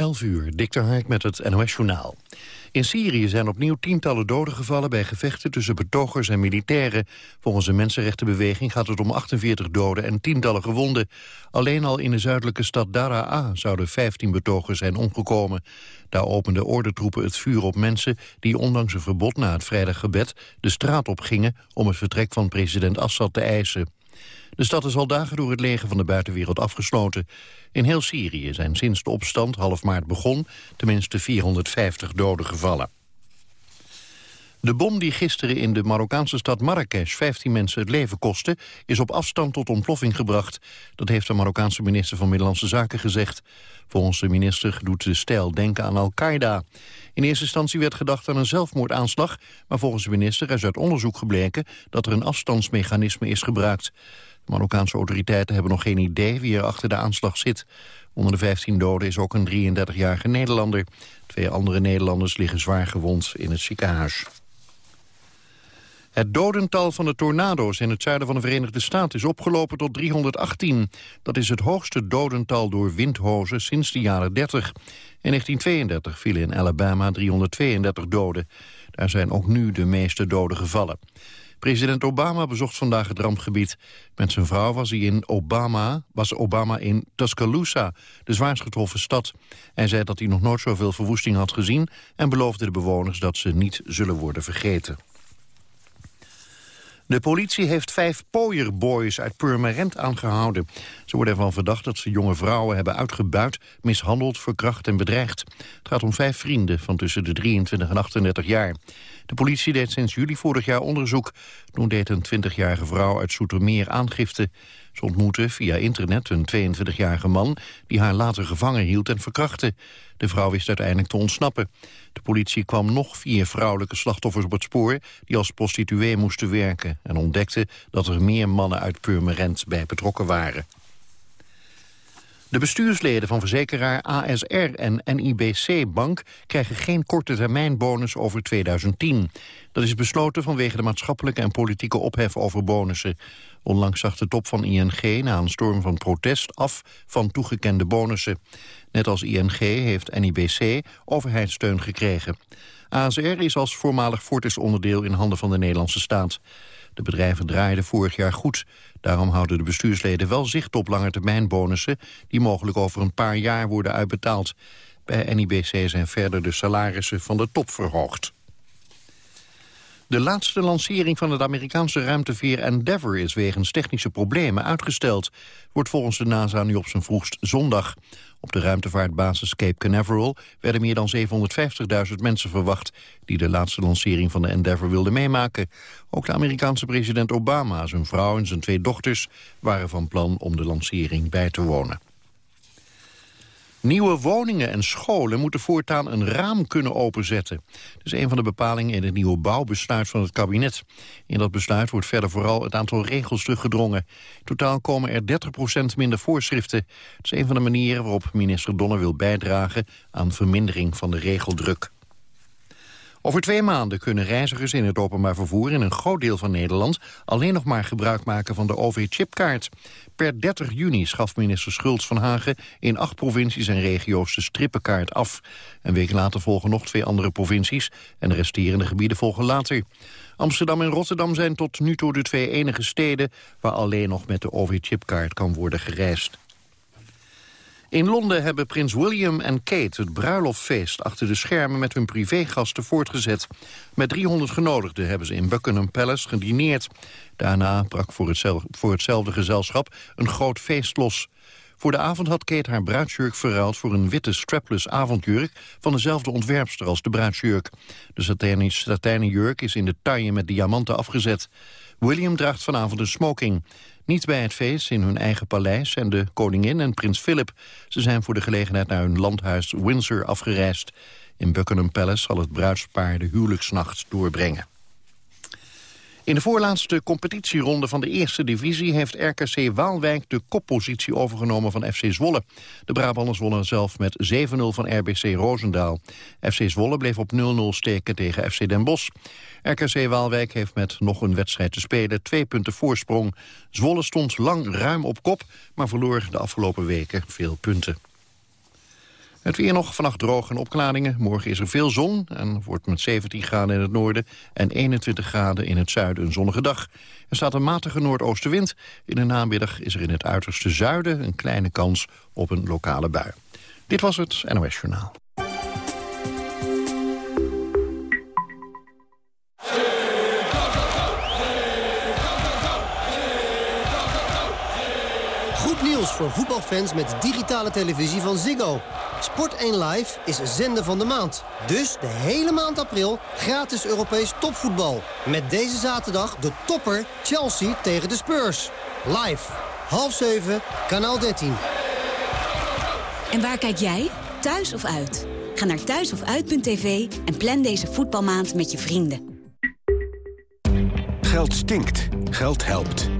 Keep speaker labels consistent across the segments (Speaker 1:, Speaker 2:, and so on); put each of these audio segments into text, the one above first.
Speaker 1: 11 uur, Dikter Hark met het NOS-journaal. In Syrië zijn opnieuw tientallen doden gevallen bij gevechten tussen betogers en militairen. Volgens de Mensenrechtenbeweging gaat het om 48 doden en tientallen gewonden. Alleen al in de zuidelijke stad Daraa zouden 15 betogers zijn omgekomen. Daar openden ordentroepen het vuur op mensen die ondanks een verbod na het vrijdaggebed de straat op gingen om het vertrek van president Assad te eisen. De stad is al dagen door het leger van de buitenwereld afgesloten. In heel Syrië zijn sinds de opstand half maart begon... tenminste 450 doden gevallen. De bom die gisteren in de Marokkaanse stad Marrakesh 15 mensen het leven kostte, is op afstand tot ontploffing gebracht. Dat heeft de Marokkaanse minister van Middellandse Zaken gezegd. Volgens de minister doet de stijl denken aan Al-Qaeda. In eerste instantie werd gedacht aan een zelfmoordaanslag, maar volgens de minister is uit onderzoek gebleken dat er een afstandsmechanisme is gebruikt. De Marokkaanse autoriteiten hebben nog geen idee wie er achter de aanslag zit. Onder de 15 doden is ook een 33-jarige Nederlander. Twee andere Nederlanders liggen zwaar gewond in het ziekenhuis. Het dodental van de tornado's in het zuiden van de Verenigde Staten is opgelopen tot 318. Dat is het hoogste dodental door windhozen sinds de jaren 30. In 1932 vielen in Alabama 332 doden. Daar zijn ook nu de meeste doden gevallen. President Obama bezocht vandaag het rampgebied. Met zijn vrouw was, hij in Obama, was Obama in Tuscaloosa, de zwaarst getroffen stad. Hij zei dat hij nog nooit zoveel verwoesting had gezien... en beloofde de bewoners dat ze niet zullen worden vergeten. De politie heeft vijf pooierboys uit Purmerend aangehouden. Ze worden ervan verdacht dat ze jonge vrouwen hebben uitgebuit, mishandeld, verkracht en bedreigd. Het gaat om vijf vrienden van tussen de 23 en 38 jaar. De politie deed sinds juli vorig jaar onderzoek. Toen deed een 20-jarige vrouw uit Soetermeer aangifte. Ze ontmoette via internet een 22-jarige man... die haar later gevangen hield en verkrachtte. De vrouw wist uiteindelijk te ontsnappen. De politie kwam nog vier vrouwelijke slachtoffers op het spoor... die als prostituee moesten werken... en ontdekte dat er meer mannen uit Purmerend bij betrokken waren. De bestuursleden van verzekeraar ASR en NIBC Bank krijgen geen korte termijn bonus over 2010. Dat is besloten vanwege de maatschappelijke en politieke ophef over bonussen. Onlangs zag de top van ING na een storm van protest af van toegekende bonussen. Net als ING heeft NIBC overheidssteun gekregen. ASR is als voormalig Fortis onderdeel in handen van de Nederlandse staat. De bedrijven draaiden vorig jaar goed. Daarom houden de bestuursleden wel zicht op langetermijnbonussen... die mogelijk over een paar jaar worden uitbetaald. Bij NIBC zijn verder de salarissen van de top verhoogd. De laatste lancering van het Amerikaanse ruimteveer Endeavour is wegens technische problemen uitgesteld. Wordt volgens de NASA nu op zijn vroegst zondag. Op de ruimtevaartbasis Cape Canaveral werden meer dan 750.000 mensen verwacht... die de laatste lancering van de Endeavour wilden meemaken. Ook de Amerikaanse president Obama, zijn vrouw en zijn twee dochters... waren van plan om de lancering bij te wonen. Nieuwe woningen en scholen moeten voortaan een raam kunnen openzetten. Dat is een van de bepalingen in het nieuwe bouwbesluit van het kabinet. In dat besluit wordt verder vooral het aantal regels teruggedrongen. In totaal komen er 30% minder voorschriften. Dat is een van de manieren waarop minister Donner wil bijdragen... aan vermindering van de regeldruk. Over twee maanden kunnen reizigers in het openbaar vervoer in een groot deel van Nederland alleen nog maar gebruik maken van de OV-chipkaart. Per 30 juni schaf minister Schultz van Hagen in acht provincies en regio's de strippenkaart af. Een week later volgen nog twee andere provincies en de resterende gebieden volgen later. Amsterdam en Rotterdam zijn tot nu toe de twee enige steden waar alleen nog met de OV-chipkaart kan worden gereisd. In Londen hebben prins William en Kate het bruiloftfeest achter de schermen met hun privégasten voortgezet. Met 300 genodigden hebben ze in Buckingham Palace gedineerd. Daarna brak voor, hetzelfde gezelschap een groot feest los. Voor de avond had Kate haar bruidsjurk verruild voor een witte strapless avondjurk van dezelfde ontwerpster als de bruidsjurk. De satijnen jurk is in de taille met diamanten afgezet. William draagt vanavond een smoking. Niet bij het feest in hun eigen paleis en de koningin en prins Philip. Ze zijn voor de gelegenheid naar hun landhuis Windsor afgereisd. In Buckingham Palace zal het bruidspaar de huwelijksnacht doorbrengen. In de voorlaatste competitieronde van de eerste divisie... heeft RKC Waalwijk de koppositie overgenomen van FC Zwolle. De Brabanders wonnen zelf met 7-0 van RBC Roosendaal. FC Zwolle bleef op 0-0 steken tegen FC Den Bosch. RKC Waalwijk heeft met nog een wedstrijd te spelen twee punten voorsprong. Zwolle stond lang ruim op kop, maar verloor de afgelopen weken veel punten. Het weer nog vannacht droog en opklaringen. Morgen is er veel zon en wordt met 17 graden in het noorden... en 21 graden in het zuiden een zonnige dag. Er staat een matige noordoostenwind. In de namiddag is er in het uiterste zuiden een kleine kans op een lokale bui. Dit was het NOS Journaal.
Speaker 2: Goed nieuws voor voetbalfans met digitale televisie van Ziggo. Sport 1 Live is zender van de maand. Dus de hele maand april gratis Europees topvoetbal. Met deze zaterdag de topper Chelsea tegen de Spurs. Live. Half 7, kanaal 13.
Speaker 3: En waar kijk jij? Thuis of uit? Ga naar thuisofuit.tv en plan deze voetbalmaand met je vrienden.
Speaker 4: Geld stinkt. Geld helpt.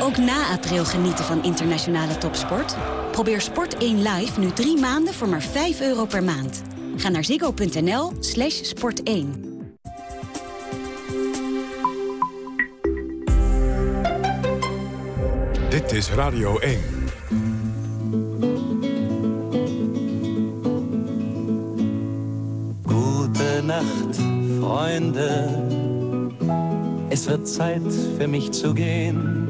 Speaker 3: Ook na april genieten van internationale topsport? Probeer Sport 1 Live nu drie maanden voor maar 5 euro per maand. Ga naar ziggo.nl slash sport 1.
Speaker 5: Dit is Radio 1.
Speaker 6: Gute Nacht, Freunde. Es wird Zeit für mich zu gehen.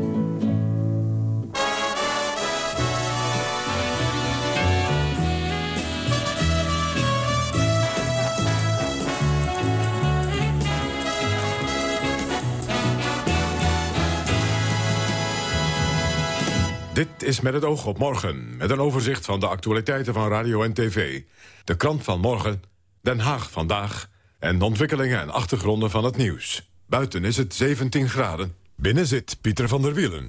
Speaker 5: Dit is met het oog op morgen, met een overzicht van de actualiteiten van radio en tv. De krant van morgen, Den Haag vandaag en de ontwikkelingen en achtergronden van het nieuws. Buiten is het 17 graden. Binnen zit Pieter van der Wielen.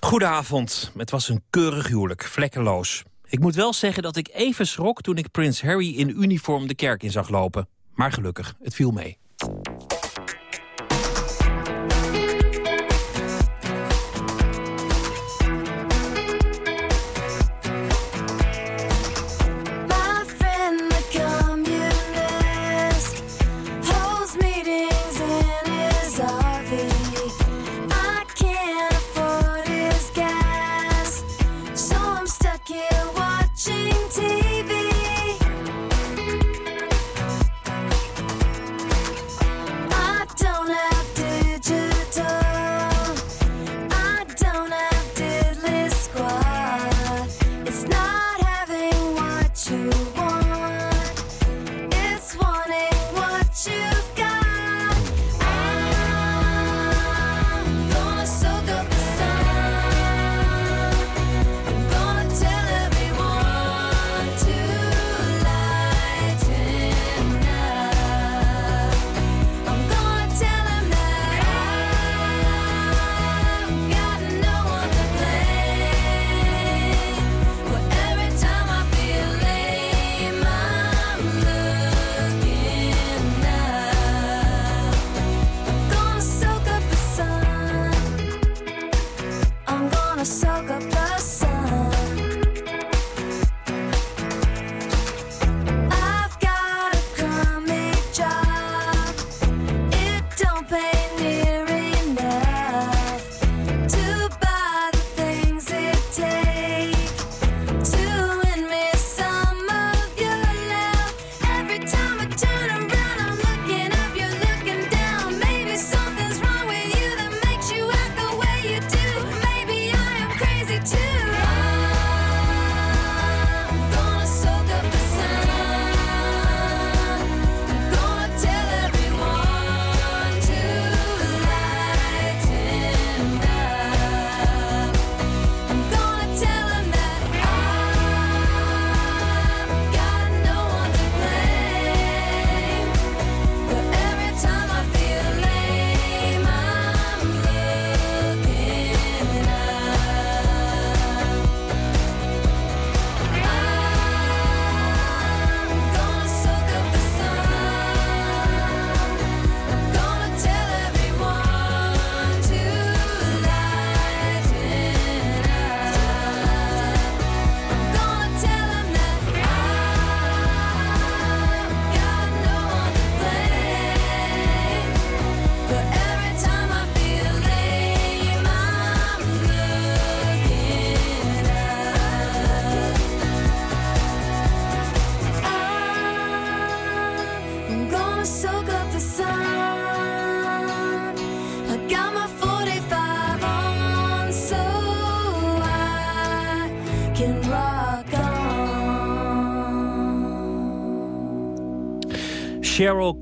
Speaker 7: Goedenavond. Het was een keurig huwelijk, vlekkeloos. Ik moet wel zeggen dat ik even schrok toen ik prins Harry in uniform de kerk in zag lopen. Maar gelukkig, het viel mee.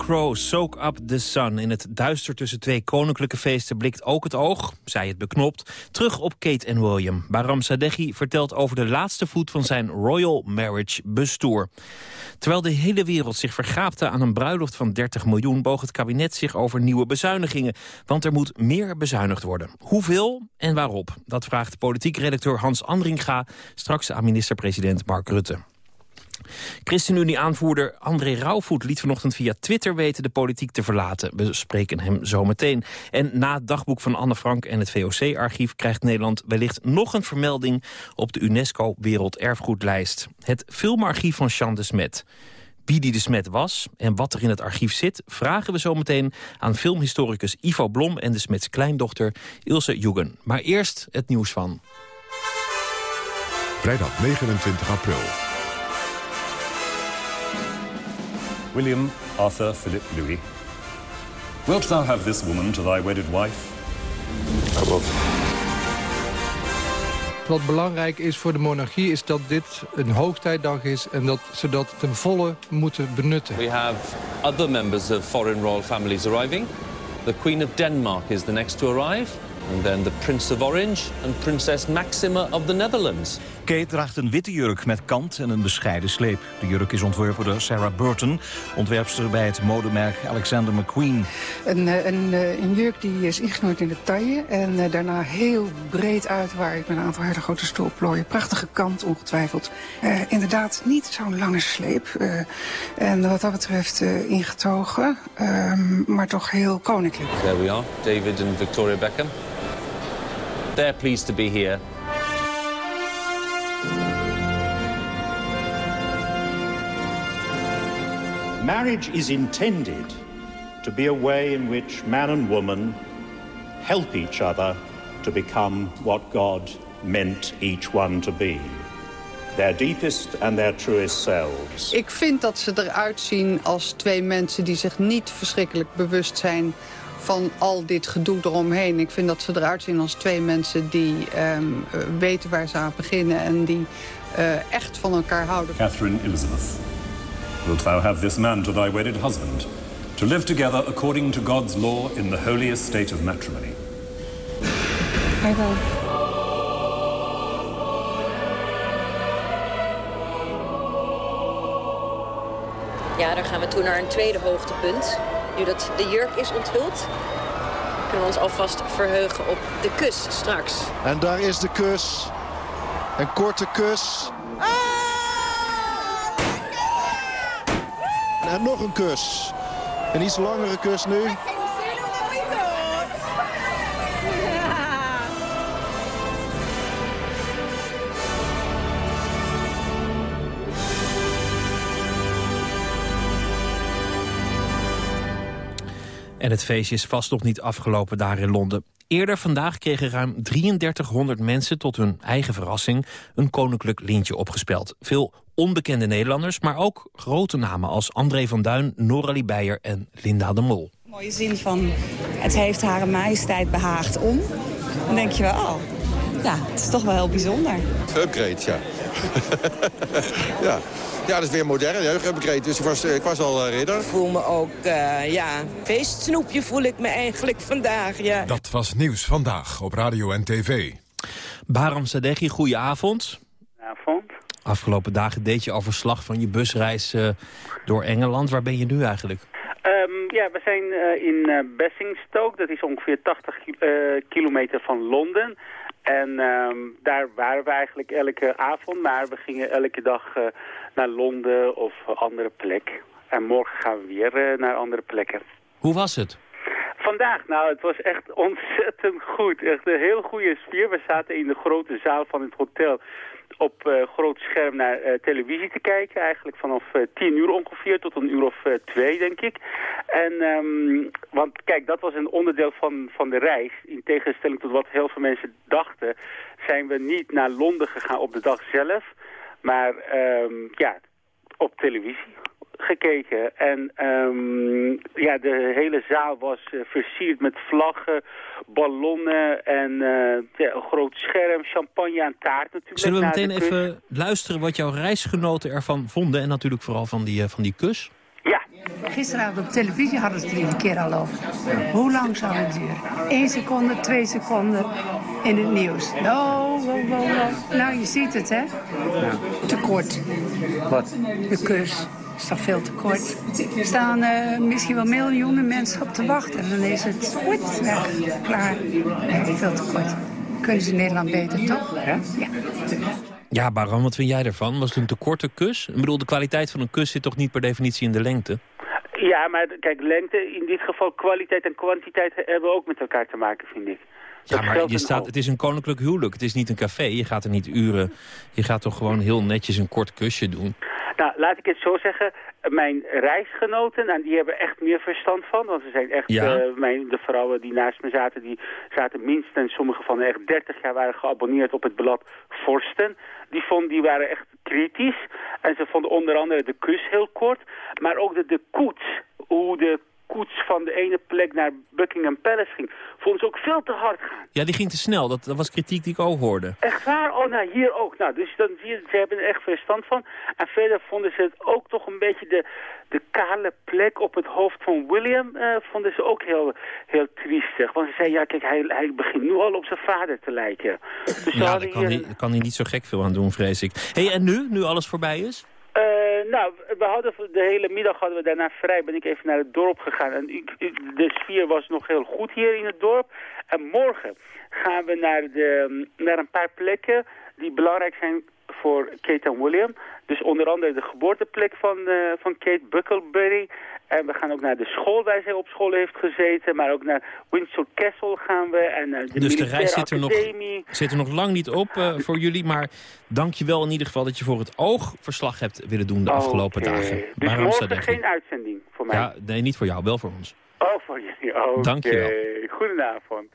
Speaker 7: Crow, Soak Up the Sun. In het duister tussen twee koninklijke feesten blikt ook het oog, zij het beknopt, terug op Kate en William. Baram Sadeghi vertelt over de laatste voet van zijn Royal Marriage bestoer. Terwijl de hele wereld zich vergaapte aan een bruiloft van 30 miljoen... boog het kabinet zich over nieuwe bezuinigingen. Want er moet meer bezuinigd worden. Hoeveel en waarop? Dat vraagt politiek redacteur Hans Andringa... straks aan minister-president Mark Rutte. ChristenUnie-aanvoerder André Rauwvoet liet vanochtend via Twitter weten de politiek te verlaten. We spreken hem zo meteen. En na het dagboek van Anne Frank en het VOC-archief krijgt Nederland wellicht nog een vermelding op de UNESCO Werelderfgoedlijst. Het filmarchief van Jean de Smet. Wie die de Smet was en wat er in het archief zit... vragen we zo meteen aan filmhistoricus Ivo Blom... en de Smets kleindochter Ilse Jugen. Maar eerst het nieuws van...
Speaker 5: Vrijdag 29 april.
Speaker 8: William Arthur Philip Louis. Wilt thou have this woman to thy wedded wife?
Speaker 5: I will.
Speaker 9: Wat belangrijk is voor de monarchie is dat dit een hoogtijdag is... en dat ze dat ten volle moeten benutten.
Speaker 10: We have other members of foreign royal families arriving. The Queen of Denmark is the next to arrive. And then the Prince of Orange and Princess Maxima of the Netherlands.
Speaker 11: Kate draagt een witte jurk met kant en een bescheiden sleep. De jurk is ontworpen door Sarah Burton, ontwerpster bij het modemerk Alexander McQueen.
Speaker 12: Een, eh, een, eh, een jurk die is ingenomen in de taille en eh, daarna heel breed uitwaait met een aantal hele grote stolplooien. Prachtige kant ongetwijfeld. Uh, inderdaad niet zo'n lange sleep. Uh, en wat dat betreft uh, ingetogen, ehm, maar toch heel koninklijk.
Speaker 10: There we are, David and Victoria Beckham. They're pleased to be here
Speaker 13: Marriage is intended to be a way in which man and woman help each other to become what God meant each one to be. Their deepest and their truest selves.
Speaker 12: Ik vind dat ze eruit zien als twee mensen die zich niet verschrikkelijk bewust zijn van al dit gedoe eromheen. Ik vind dat ze eruit zien als twee mensen die um, weten waar ze aan beginnen... en die uh, echt van elkaar houden.
Speaker 8: Catherine Elizabeth. Wilt thou have this man to thy wedded husband, to live together according to God's law in the holiest state of matrimony?
Speaker 12: I will.
Speaker 14: Ja, dan gaan we toe naar een tweede hoogtepunt. Nu dat de jurk is onthuld, kunnen we ons alvast verheugen op de kus straks.
Speaker 15: En daar is de kus. Een korte kus. En nog een kus. Een iets langere kus nu.
Speaker 7: En het feestje is vast nog niet afgelopen daar in Londen. Eerder vandaag kregen ruim 3300 mensen tot hun eigen verrassing... een koninklijk lintje opgespeld. Veel onbekende Nederlanders, maar ook grote namen... als André van Duin, Noralie Beijer en Linda de Mol.
Speaker 16: Mooie zin van, het heeft hare majesteit behaagd om. Dan denk je wel, oh, ja, het is toch wel heel bijzonder.
Speaker 17: Upgrade, ja. ja. Ja, dat is weer modern, upgrade. Dus ik was, ik was al uh, ridder.
Speaker 18: Ik voel me ook, uh, ja, feestsnoepje voel ik me eigenlijk vandaag, ja.
Speaker 5: Dat was Nieuws Vandaag op Radio en TV.
Speaker 7: Baram Sadeghi, goedenavond.
Speaker 19: Avond.
Speaker 7: Afgelopen dagen deed je al verslag van je busreis uh, door Engeland. Waar ben je nu eigenlijk?
Speaker 19: Um, ja, we zijn in Basingstoke. Dat is ongeveer 80 kilometer van Londen. En um, daar waren we eigenlijk elke avond, maar we gingen elke dag uh, naar Londen of uh, andere plek. En morgen gaan we weer uh, naar andere plekken.
Speaker 7: Hoe was het?
Speaker 19: Vandaag, nou, het was echt ontzettend goed. Echt een heel goede sfeer. We zaten in de grote zaal van het hotel op uh, groot scherm naar uh, televisie te kijken. Eigenlijk vanaf uh, tien uur ongeveer tot een uur of twee, denk ik. En, um, want kijk, dat was een onderdeel van, van de reis. In tegenstelling tot wat heel veel mensen dachten, zijn we niet naar Londen gegaan op de dag zelf. Maar um, ja, op televisie gekeken. En um, ja, de hele zaal was uh, versierd met vlaggen, ballonnen en uh, ja, een groot scherm, champagne en taart natuurlijk.
Speaker 7: Zullen we meteen even luisteren wat jouw reisgenoten ervan vonden? En natuurlijk vooral van die, uh, van die kus?
Speaker 19: Ja,
Speaker 20: Gisteravond op televisie hadden ze het er iedere keer al over. Hoe lang zou het duren? Eén seconde, twee seconden in het nieuws. No, no, no, no. Nou, je ziet het, hè? Te kort.
Speaker 21: Wat?
Speaker 20: De kus is toch veel te kort. Er staan uh, misschien wel miljoenen mensen op te wachten. En dan is het goed, weg, klaar. Nee, veel te kort. Kunnen ze in Nederland beter, toch?
Speaker 21: Ja?
Speaker 20: Ja.
Speaker 7: Ja, Baran, wat vind jij ervan? Was het een te korte kus? Ik bedoel, de kwaliteit van een kus zit toch niet per definitie in de lengte?
Speaker 19: Ja, maar kijk, lengte, in dit geval kwaliteit en kwantiteit hebben ook met elkaar te maken, vind ik.
Speaker 7: Ja, maar je staat, het is een koninklijk huwelijk. Het is niet een café. Je gaat er niet uren. Je gaat toch gewoon heel netjes een kort kusje doen.
Speaker 19: Nou, laat ik het zo zeggen. Mijn reisgenoten, en die hebben echt meer verstand van. Want ze zijn echt,
Speaker 7: Ja.
Speaker 19: eh, mijn, de vrouwen die naast me zaten, die zaten minstens, sommige van hen echt 30 jaar waren geabonneerd op het blad Forsten. Die, vonden, die waren echt kritisch. En ze vonden onder andere de kus heel kort. Maar ook de, de koets, hoe de koets van de ene plek naar Buckingham Palace ging, vonden ze ook veel te hard gaan.
Speaker 7: Ja, die ging te snel. Dat, dat was kritiek die ik ook hoorde.
Speaker 19: Echt waar? Oh, nou, hier ook. Nou, dus dan zie je, ze hebben er echt verstand van. En verder vonden ze het ook toch een beetje de, de kale plek op het hoofd van William, eh, vonden ze ook heel, heel triestig. Want ze zeiden, ja, kijk, hij, hij begint nu al op zijn vader te lijken. Dus
Speaker 7: Ja, daar kan,
Speaker 19: hier...
Speaker 7: hij, kan hij niet zo gek veel aan doen, vrees ik. hey, en nu? Nu alles voorbij is?
Speaker 19: Eh, nou, we hadden de hele middag hadden we daarna vrij. Ben ik even naar het dorp gegaan. En de sfeer was nog heel goed hier in het dorp. En morgen gaan we naar, de, naar een paar plekken die belangrijk zijn voor Kate en William. Dus onder andere de geboorteplek van, eh, van Kate Bucklebury. En we gaan ook naar de school waar zij op school heeft gezeten. Maar ook naar Windsor Castle gaan we. En naar de
Speaker 7: dus de reis zit er, nog,
Speaker 19: academie.
Speaker 7: zit er nog lang niet op eh, voor jullie. Maar dank je wel in ieder geval dat je voor het oog verslag hebt willen doen de afgelopen dagen.
Speaker 19: Dus
Speaker 7: Baram
Speaker 19: morgen geen uitzending voor mij.
Speaker 7: Ja, nee, niet voor jou, wel voor ons.
Speaker 19: Oh, voor jullie. Oké.
Speaker 7: Dank je wel.
Speaker 19: Goedenavond.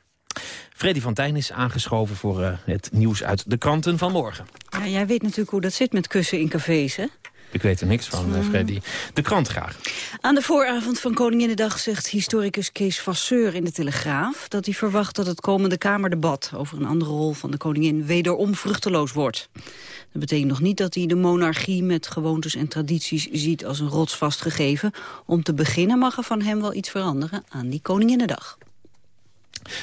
Speaker 7: Freddy van Tijn is aangeschoven voor eh, het nieuws uit de kranten van morgen.
Speaker 22: Ja, jij weet natuurlijk hoe dat zit met kussen in cafés, hè?
Speaker 7: Ik weet er niks van, eh, Freddy. De krant graag.
Speaker 22: Aan de vooravond van Koninginnedag zegt historicus Kees Vasseur in de Telegraaf... dat hij verwacht dat het komende Kamerdebat over een andere rol van de koningin wederom vruchteloos wordt. Dat betekent nog niet dat hij de monarchie met gewoontes en tradities ziet als een rotsvast gegeven. Om te beginnen mag er van hem wel iets veranderen aan die Koninginnedag.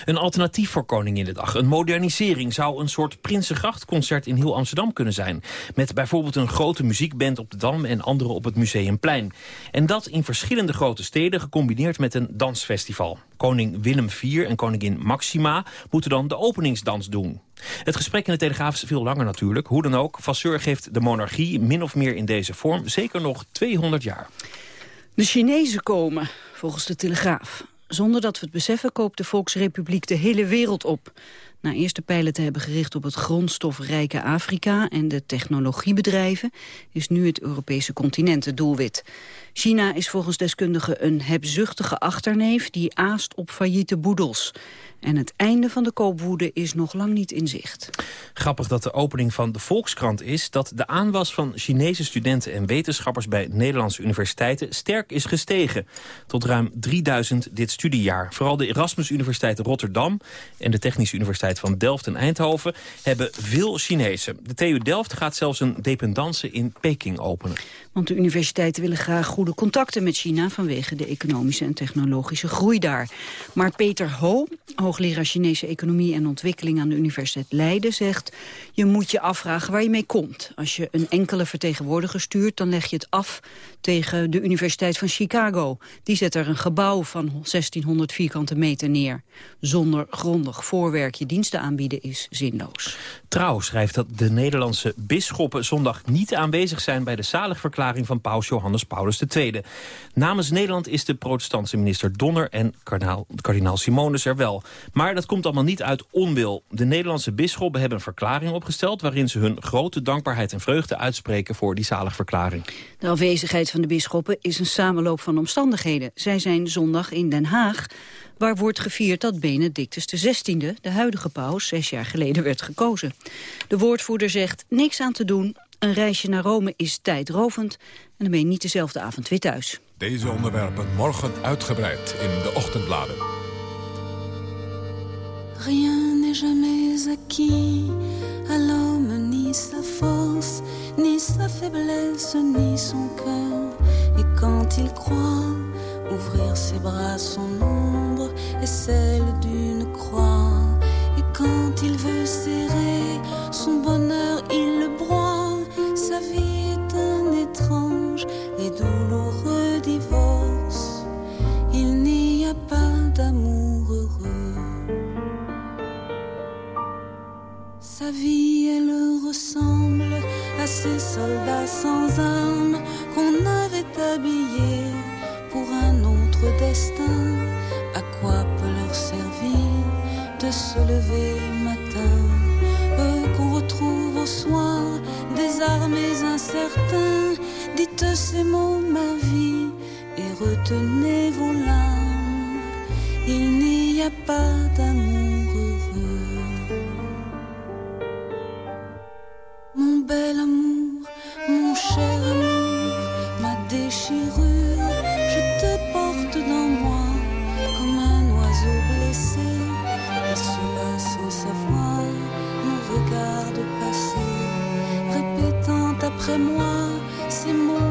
Speaker 7: Een alternatief voor Koninginnedag, een modernisering... zou een soort Prinsengrachtconcert in heel Amsterdam kunnen zijn. Met bijvoorbeeld een grote muziekband op de Dam... en andere op het Museumplein. En dat in verschillende grote steden gecombineerd met een dansfestival. Koning Willem IV en koningin Maxima moeten dan de openingsdans doen. Het gesprek in de Telegraaf is veel langer natuurlijk. Hoe dan ook, Vasseur geeft de monarchie min of meer in deze vorm... zeker nog 200 jaar.
Speaker 22: De Chinezen komen, volgens de Telegraaf. Zonder dat we het beseffen koopt de Volksrepubliek de hele wereld op. Na eerst de pijlen te hebben gericht op het grondstofrijke Afrika en de technologiebedrijven, is nu het Europese continent het doelwit. China is volgens deskundigen een hebzuchtige achterneef die aast op failliete boedels. En het einde van de koopwoede is nog lang niet in zicht.
Speaker 7: Grappig dat de opening van de Volkskrant is... dat de aanwas van Chinese studenten en wetenschappers... bij Nederlandse universiteiten sterk is gestegen. Tot ruim 3000 dit studiejaar. Vooral de Erasmus Universiteit Rotterdam... en de Technische Universiteit van Delft en Eindhoven... hebben veel Chinezen. De TU Delft gaat zelfs een dependance in Peking openen.
Speaker 22: Want de universiteiten willen graag goede contacten met China... vanwege de economische en technologische groei daar. Maar Peter Ho, hoogleraar Chinese economie en ontwikkeling... aan de Universiteit Leiden, zegt... je moet je afvragen waar je mee komt. Als je een enkele vertegenwoordiger stuurt... dan leg je het af tegen de Universiteit van Chicago. Die zet er een gebouw van 1600 vierkante meter neer. Zonder grondig voorwerk je diensten aanbieden is zinloos.
Speaker 7: Trouw schrijft dat de Nederlandse bisschoppen zondag niet aanwezig zijn bij de zaligverklaring van paus Johannes Paulus II. Namens Nederland is de protestantse minister Donner en kardinaal, kardinaal Simonus er wel. Maar dat komt allemaal niet uit onwil. De Nederlandse bisschoppen hebben een verklaring opgesteld waarin ze hun grote dankbaarheid en vreugde uitspreken voor die zaligverklaring.
Speaker 22: De afwezigheid van de bisschoppen is een samenloop van omstandigheden. Zij zijn zondag in Den Haag, waar wordt gevierd dat Benedictus XVI, de huidige paus, zes jaar geleden werd gekozen. De woordvoerder zegt niks aan te doen, een reisje naar Rome is tijdrovend en dan ben je niet dezelfde avond weer thuis.
Speaker 5: Deze onderwerpen morgen uitgebreid in de ochtendbladen.
Speaker 23: Rien n'est jamais acquis à l'homme, ni sa ni sa faiblesse, ni son cœur. Et quand il croit ouvrir ses bras, son ombre est celle d'une croix. Et quand il veut serrer son bonheur, il le broie. Sa vie est un étrange et douloureux divorce. Il n'y a pas d'amour heureux. Sa vie, elle ressemble ces soldats sans armes qu'on avait habillés pour un autre destin. À quoi peut leur servir de se lever matin? Eux qu'on retrouve au soir, désarmés, incertains. Dites ces mots, ma vie, et retenez vos larmes. Il n'y a pas d'amour heureux. Bel amour, mon cher amour, ma déchirure, je te porte dans moi comme un oiseau blessé. Et cela sans savoir nos regards passés, répétant après moi ces mots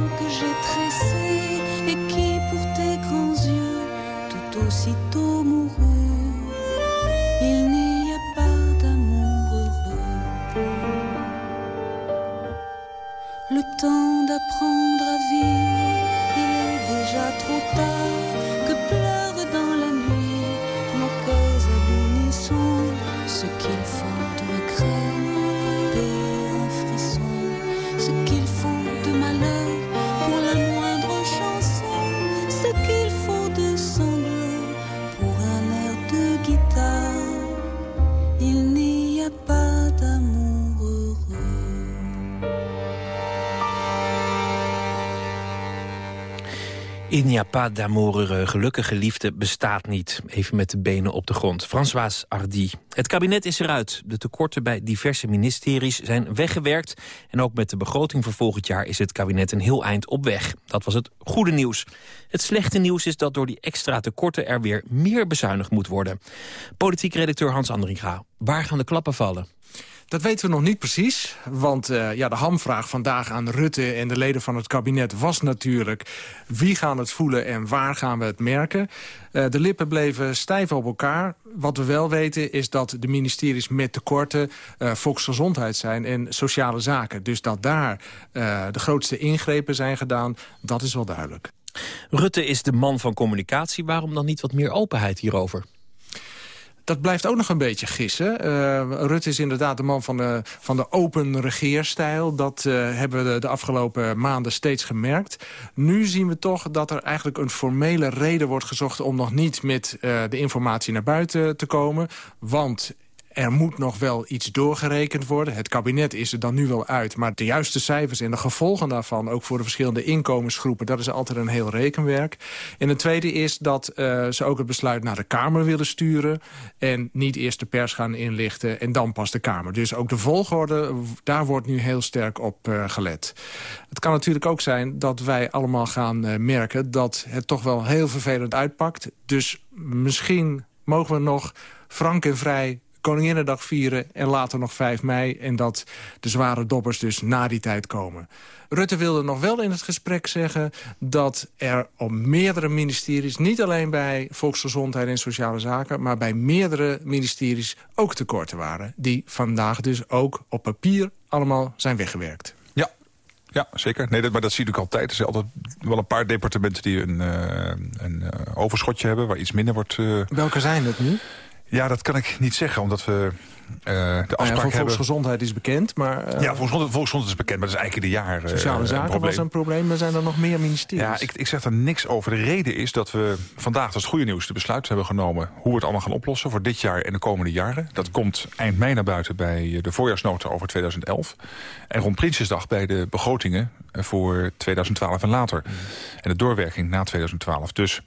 Speaker 23: temps d'apprendre à vivre, il est déjà trop tard.
Speaker 7: In n'y pas. Gelukkige liefde bestaat niet. Even met de benen op de grond. François Hardy. Het kabinet is eruit. De tekorten bij diverse ministeries zijn weggewerkt. En ook met de begroting voor volgend jaar is het kabinet een heel eind op weg. Dat was het goede nieuws. Het slechte nieuws is dat door die extra tekorten er weer meer bezuinigd moet worden. Politiek redacteur Hans Andringa. Waar gaan de klappen vallen?
Speaker 24: Dat weten we nog niet precies, want uh, ja, de hamvraag vandaag aan Rutte en de leden van het kabinet was natuurlijk... wie gaan het voelen en waar gaan we het merken? Uh, de lippen bleven stijf op elkaar. Wat we wel weten is dat de ministeries met tekorten uh, volksgezondheid zijn en sociale zaken. Dus dat daar de grootste ingrepen zijn gedaan, dat is wel duidelijk.
Speaker 7: Rutte is de man van communicatie. Waarom dan niet wat meer openheid hierover?
Speaker 24: Dat blijft ook nog een beetje gissen. Uh, Rutte is inderdaad de man van de, van de open regeerstijl. Dat uh, hebben we de, afgelopen maanden steeds gemerkt. Nu zien we toch dat er eigenlijk een formele reden wordt gezocht... om nog niet met uh, de informatie naar buiten te komen. Want er moet nog wel iets doorgerekend worden. Het kabinet is er dan nu wel uit. Maar de juiste cijfers en de gevolgen daarvan... ook voor de verschillende inkomensgroepen... dat is altijd een heel rekenwerk. En het tweede is dat uh, ze ook het besluit naar de Kamer willen sturen... en niet eerst de pers gaan inlichten en dan pas de Kamer. Dus ook de volgorde, daar wordt nu heel sterk op uh, gelet. Het kan natuurlijk ook zijn dat wij allemaal gaan uh, merken... dat het toch wel heel vervelend uitpakt. Dus misschien mogen we nog frank en vrij Koninginnedag vieren en later nog 5 mei. En dat de zware dobbers dus na die tijd komen. Rutte wilde nog wel in het gesprek zeggen dat er op meerdere ministeries... niet alleen bij Volksgezondheid en Sociale Zaken... maar bij meerdere ministeries ook tekorten waren. Die vandaag dus ook op papier allemaal zijn weggewerkt.
Speaker 25: Ja, ja, zeker. Nee, dat, maar dat zie ik altijd. Er zijn altijd wel een paar departementen die een, uh, een uh, overschotje hebben... waar iets minder wordt... Uh...
Speaker 24: Welke zijn het nu?
Speaker 25: Ja, dat kan ik niet zeggen, omdat we uh, de afspraak
Speaker 24: nou ja,
Speaker 25: hebben...
Speaker 24: volksgezondheid is bekend, maar... Uh,
Speaker 25: ja, volksgezondheid, volksgezondheid is bekend, maar dat is eigenlijk ieder jaar uh,
Speaker 24: Sociale zaken
Speaker 25: een
Speaker 24: was een probleem, maar zijn er nog meer ministeries?
Speaker 25: Ja, ik, ik zeg er niks over. De reden is dat we vandaag, dat is het goede nieuws... de besluit hebben genomen hoe we het allemaal gaan oplossen... voor dit jaar en de komende jaren. Dat komt eind mei naar buiten bij de voorjaarsnota over 2011. En rond Prinsjesdag bij de begrotingen voor 2012 en later. Mm. En de doorwerking na 2012. Dus...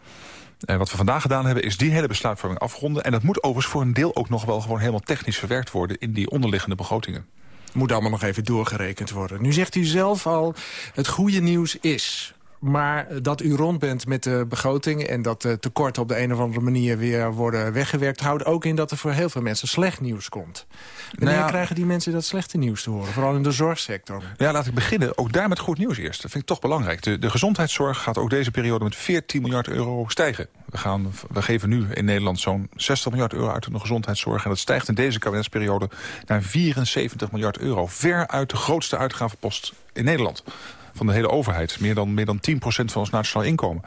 Speaker 25: Uh, wat we vandaag gedaan hebben is die hele besluitvorming afronden. En dat moet overigens voor een deel ook nog wel gewoon helemaal technisch verwerkt worden... in die onderliggende begrotingen.
Speaker 24: Moet allemaal nog even doorgerekend worden. Nu zegt u zelf al, het goede nieuws is... Maar dat u rond bent met de begroting... en dat de tekorten op de een of andere manier weer worden weggewerkt... houdt ook in dat er voor heel veel mensen slecht nieuws komt. Wanneer
Speaker 25: Nou ja-
Speaker 24: krijgen die mensen dat slechte nieuws te horen? Vooral in de zorgsector.
Speaker 25: Ja, laat ik beginnen. Ook daar met goed nieuws eerst. Dat vind ik toch belangrijk. De, de gezondheidszorg gaat ook deze periode met 14 miljard euro stijgen. We, gaan, we geven nu in Nederland zo'n 60 miljard euro uit aan de gezondheidszorg. En dat stijgt in deze kabinetsperiode naar 74 miljard euro. Ver uit de grootste uitgavenpost in Nederland. Van de hele overheid. Meer dan, meer dan 10% van ons nationaal inkomen.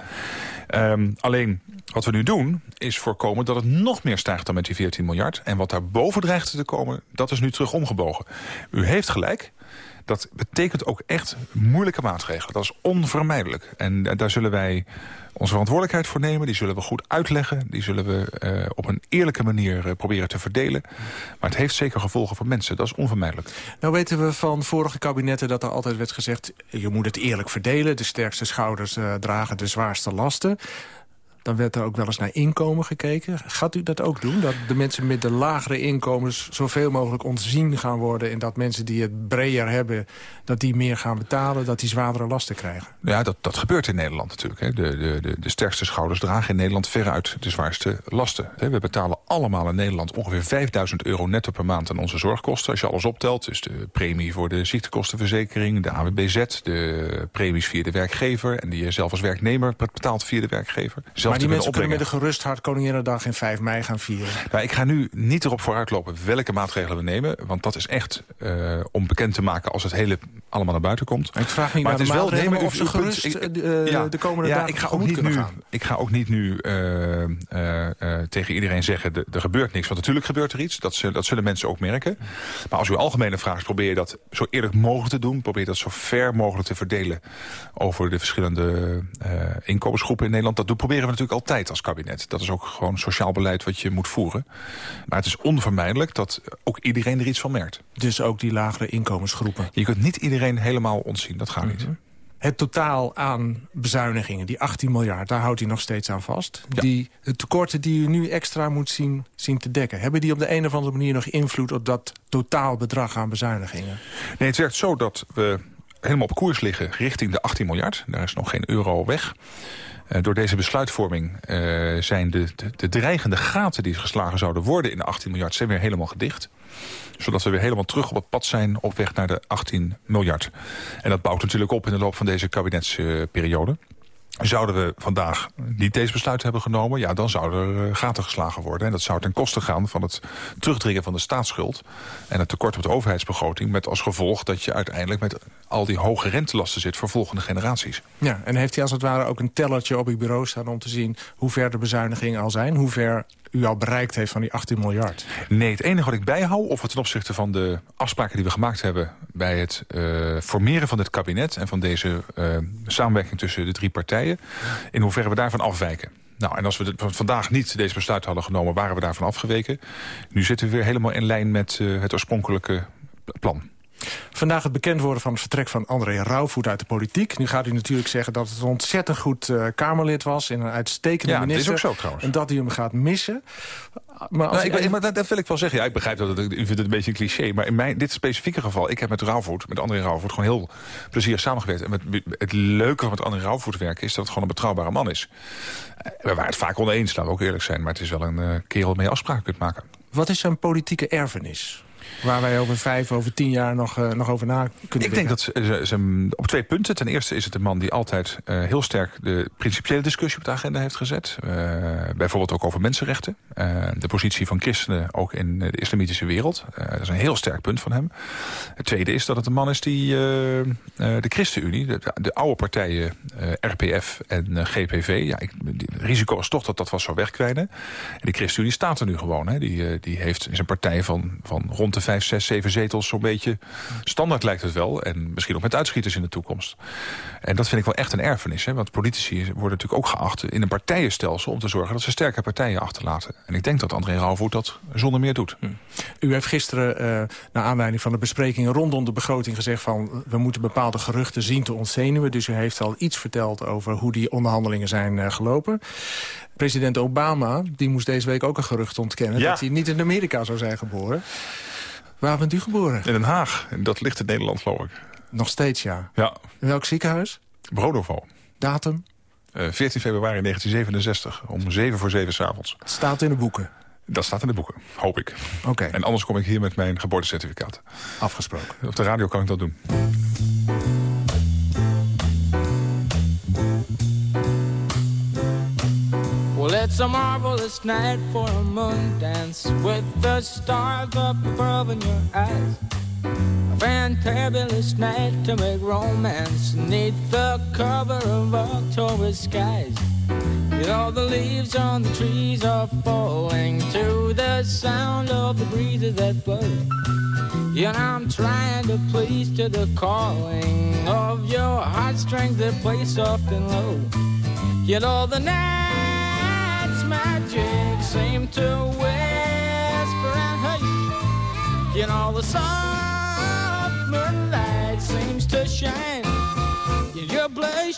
Speaker 25: Ehm, alleen, wat we nu doen, is voorkomen dat het nog meer stijgt dan met die 14 miljard. En wat daarboven dreigt te komen, dat is nu terug omgebogen. U heeft gelijk. Dat betekent ook echt moeilijke maatregelen. Dat is onvermijdelijk. En daar zullen wij onze verantwoordelijkheid voor nemen. Die zullen we goed uitleggen. Die zullen we eh, op een eerlijke manier eh, proberen te verdelen. Maar het heeft zeker gevolgen voor mensen. Dat is onvermijdelijk.
Speaker 24: Nou weten we van vorige kabinetten dat er altijd werd gezegd... je moet het eerlijk verdelen. De sterkste schouders eh, dragen de zwaarste lasten. Dan werd er ook wel eens naar inkomen gekeken. Gaat u dat ook doen? Dat de mensen met de lagere inkomens zoveel mogelijk ontzien gaan worden... en dat mensen die het breder hebben, dat die meer gaan betalen... dat die zwaardere lasten krijgen?
Speaker 25: Ja, dat, dat gebeurt in Nederland natuurlijk. Hè. De, de, de, de sterkste schouders dragen in Nederland veruit de zwaarste lasten. We betalen allemaal in Nederland ongeveer 5000 euro netto per maand aan onze zorgkosten. Als je alles optelt, dus de premie voor de ziektekostenverzekering... de AWBZ, de premies via de werkgever... en die je zelf als werknemer betaalt via de werkgever.
Speaker 24: Maar die mensen kunnen met een gerust hart Koninginnedag in 5 mei gaan vieren.
Speaker 25: Nou, ik ga nu niet erop vooruitlopen welke maatregelen we nemen. Want dat is echt eh, om bekend te maken als het hele allemaal naar buiten komt.
Speaker 24: Ik vraag niet
Speaker 25: maar het is wel nemen
Speaker 24: of ze gerust,
Speaker 25: Ik-
Speaker 24: eh, de- de komende
Speaker 25: ja,
Speaker 24: dagen
Speaker 25: ik ga ook niet nu,
Speaker 24: gaan.
Speaker 25: Ik ga ook niet nu tegen iedereen zeggen, "Er- er gebeurt niks. Want natuurlijk gebeurt er iets. Dat, ze- dat zullen mensen ook merken. Maar als uw algemene vraag is, probeer je dat zo eerlijk mogelijk te doen. Probeer dat zo ver mogelijk te verdelen over de verschillende eh, inkomensgroepen in Nederland. Dat doen, proberen we natuurlijk altijd als kabinet. Dat is ook gewoon sociaal beleid wat je moet voeren. Maar het is onvermijdelijk dat ook iedereen er iets van merkt.
Speaker 24: Dus ook die lagere inkomensgroepen.
Speaker 25: Je kunt niet iedereen helemaal ontzien. Dat gaat niet.
Speaker 24: Het totaal aan bezuinigingen, die 18 miljard, daar houdt hij nog steeds aan vast. Die de tekorten die u nu extra moet zien, zien te dekken... hebben die op de een of andere manier nog invloed op dat totaalbedrag aan bezuinigingen?
Speaker 25: Nee, het werkt zo dat we helemaal op koers liggen richting de 18 miljard. Daar is nog geen euro weg. Eh, door deze besluitvorming eh, zijn de, de, de dreigende gaten die geslagen zouden worden in de 18 miljard... zijn weer helemaal gedicht. Zodat we weer helemaal terug op het pad zijn op weg naar de 18 miljard. En dat bouwt natuurlijk op in de loop van deze kabinetsperiode. Zouden we vandaag niet deze besluit hebben genomen... ja, dan zouden er eh, gaten geslagen worden. En dat zou ten koste gaan van het terugdringen van de staatsschuld... en het tekort op de overheidsbegroting... met als gevolg dat je uiteindelijk met al die hoge rentelasten zit... voor volgende generaties.
Speaker 24: Ja, en heeft hij als het ware ook een tellertje op uw bureau staan... om te zien hoe ver de bezuinigingen al zijn? Hoe ver u al bereikt heeft van die 18 miljard?
Speaker 25: Nee, het enige wat ik bijhoud, of ten opzichte van de afspraken die we gemaakt hebben... bij het eh, formeren van dit kabinet en van deze eh, samenwerking tussen de drie partijen... in hoeverre we daarvan afwijken. Nou, en als we vandaag niet deze besluit hadden genomen, waren we daarvan afgeweken. Nu zitten we weer helemaal in lijn met eh, het oorspronkelijke plan.
Speaker 24: Vandaag het bekend worden van het vertrek van André Rauwvoet uit de politiek. Nu gaat u natuurlijk zeggen dat het een ontzettend goed eh, Kamerlid was... en een uitstekende
Speaker 25: Ja, dat is
Speaker 24: minister.
Speaker 25: ook zo trouwens.
Speaker 24: En dat u hem gaat missen. Maar als
Speaker 25: Nou, ik, maar dat, dat wil ik wel zeggen. Ja, ik begrijp dat het, ik vind het een beetje een cliché. Maar in mijn, dit specifieke geval, ik heb met Rauwvoet, met André Rauwvoet... gewoon heel plezierig samengewerkt. En met, het leuke van met André Rauwvoet werken... is dat het gewoon een betrouwbare man is. Eh, We waren het vaak oneens, laten we ook eerlijk zijn. Maar het is wel een eh, kerel waarmee je afspraken kunt maken.
Speaker 24: Wat is zijn politieke erfenis? Waar wij over vijf, over tien jaar nog, eh, nog over na kunnen
Speaker 25: Ik denk dat ze, ze- op twee punten. Ten eerste is het een man die altijd eh, heel sterk de principiële discussie op de agenda heeft gezet. Eh, bijvoorbeeld ook over mensenrechten. De positie van christenen ook in de islamitische wereld. Dat is een heel sterk punt van hem. Het tweede is dat het een man is die de ChristenUnie, de, de oude partijen RPF en GPV... Ja, ik, het risico is toch dat dat was zou wegkwijnen. En die ChristenUnie staat er nu gewoon. Hè. Die, die heeft is een partij van, van rond de vijf, zes, zeven zetels zo'n beetje. Standaard lijkt het wel. En misschien ook met uitschieters in de toekomst. En dat vind ik wel echt een erfenis. Hè? Want politici worden natuurlijk ook geacht in een partijenstelsel... om te zorgen dat ze sterke partijen achterlaten. En ik denk dat André Rauwvoet dat zonder meer doet.
Speaker 24: U heeft gisteren, eh naar aanleiding van de besprekingen rondom de begroting gezegd van we moeten bepaalde geruchten zien te ontzenuwen. Dus u heeft al iets verteld over hoe die onderhandelingen zijn eh, gelopen. President Obama, die moest deze week ook een gerucht ontkennen
Speaker 25: Ja.
Speaker 24: dat hij niet in Amerika zou zijn geboren. Waar bent u geboren?
Speaker 25: In Den Haag. En dat ligt in Nederland, geloof ik.
Speaker 24: Nog steeds, ja.
Speaker 25: Ja.
Speaker 24: In welk ziekenhuis?
Speaker 25: Brodovo.
Speaker 24: Datum?
Speaker 25: Uh, 14 februari 1967, om 7 voor 7 s'avonds.
Speaker 24: Staat in de boeken?
Speaker 25: Dat staat in de boeken, hoop ik.
Speaker 24: Oké.
Speaker 25: En anders kom ik hier met mijn geboortecertificaat.
Speaker 24: Afgesproken.
Speaker 25: Op de radio kan ik dat doen.
Speaker 26: It's a marvelous night for a moon dance with the stars above in your eyes. A fantabulous night to make romance neath the cover of October skies. You know the leaves on the trees are falling to the sound of the breezes that blow. And I'm trying to please to the calling of your heartstrings that play soft and low. You know the night's magic seem to whisper and hush. You know the soft moonlight seems to shine in your blush.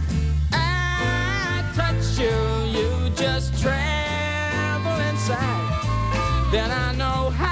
Speaker 26: touch you, just tremble inside. Then I know how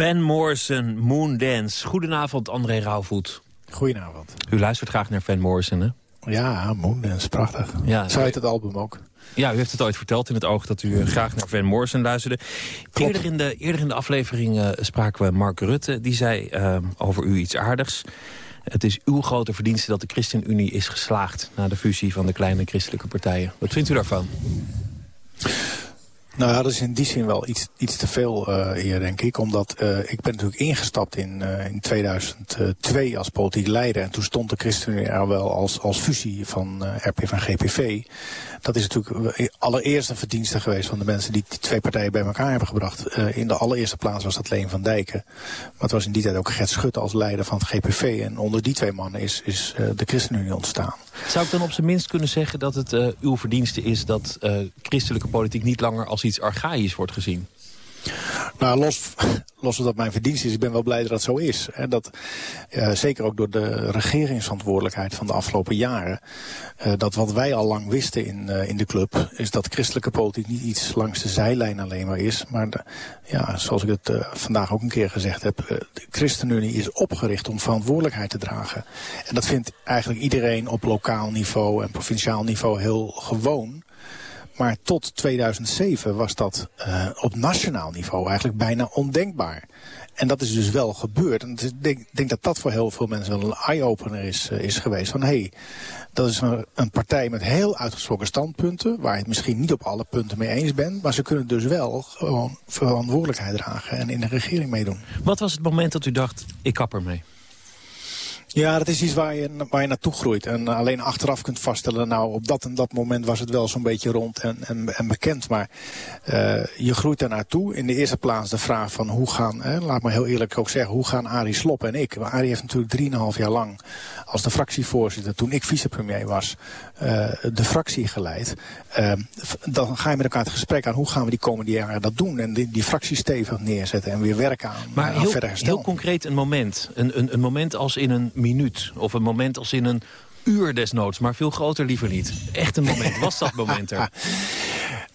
Speaker 7: Van Morrison, Moondance. Goedenavond, André Rauwvoet.
Speaker 27: Goedenavond.
Speaker 7: U luistert graag naar Van Morrison, hè?
Speaker 27: Ja, Moondance, prachtig.
Speaker 7: Ja,
Speaker 27: Zo heet het album ook.
Speaker 7: Ja, u heeft het ooit verteld in het oog dat u eh, graag naar Van Morrison luisterde. Eerder in, de, eerder in de aflevering eh, spraken we Mark Rutte. Die zei eh, over u iets aardigs. Het is uw grote verdienste dat de ChristenUnie is geslaagd... na de fusie van de kleine christelijke partijen. Wat vindt u daarvan?
Speaker 27: Nou ja, dat is in die zin wel iets, iets te veel uh, hier, denk ik. Omdat uh, ik ben natuurlijk ingestapt in, uh, in 2002 als politiek leider. En toen stond de ChristenUnie er wel als, als fusie van RPF en GPV. Dat is natuurlijk allereerst een verdienste geweest van de mensen die die twee partijen bij elkaar hebben gebracht. in de allereerste plaats was dat Leen van Dijken. Maar het was in die tijd ook Gert Schutte als leider van het GPV. En onder die twee mannen is, is de ChristenUnie ontstaan.
Speaker 7: Zou ik dan op zijn minst kunnen zeggen dat het uw verdienste is dat christelijke politiek niet langer als iets archaïs wordt gezien?
Speaker 27: Nou, los, los dat mijn verdienst is, ik ben wel blij dat dat zo is. Hè. Dat, uh, zeker ook door de regeringsverantwoordelijkheid van de afgelopen jaren. Uh, dat wat wij al lang wisten in, uh, in de club, is dat christelijke politiek niet iets langs de zijlijn alleen maar is. Maar ja, zoals ik het vandaag ook een keer gezegd heb, de ChristenUnie is opgericht om verantwoordelijkheid te dragen. En dat vindt eigenlijk iedereen op lokaal niveau en provinciaal niveau heel gewoon. Maar tot 2007 was dat uh, op nationaal niveau eigenlijk bijna ondenkbaar. En dat is dus wel gebeurd. En ik denk, denk, dat dat voor heel veel mensen wel een eye-opener is, uh, is geweest. Van hé, hey, dat is een, een, partij met heel uitgesproken standpunten... waar je het misschien niet op alle punten mee eens bent... maar ze kunnen dus wel gewoon verantwoordelijkheid dragen en in de regering meedoen.
Speaker 7: Wat was het moment dat u dacht, ik kap ermee?
Speaker 27: Ja, dat is iets waar je, waar je naartoe groeit. En alleen achteraf kunt vaststellen, nou op dat en dat moment was het wel zo'n beetje rond en, en, en, bekend. Maar uh, je groeit daar naartoe. In de eerste plaats de vraag van hoe gaan, laat me heel eerlijk ook zeggen, hoe gaan Arie Slop en ik. Arie heeft natuurlijk drieënhalf jaar lang als de fractievoorzitter, toen ik vicepremier was, uh, de fractie geleid. Uh, dan ga je met elkaar het gesprek aan hoe gaan we die komende jaren dat doen. En die, die fractie stevig neerzetten en weer werken aan,
Speaker 7: maar
Speaker 27: aan
Speaker 7: heel,
Speaker 27: verder herstel.
Speaker 7: heel concreet een moment. Een, een, een moment als in een minuut. Of een moment als in een uur desnoods, maar veel groter liever niet. Echt een moment. Was dat moment er?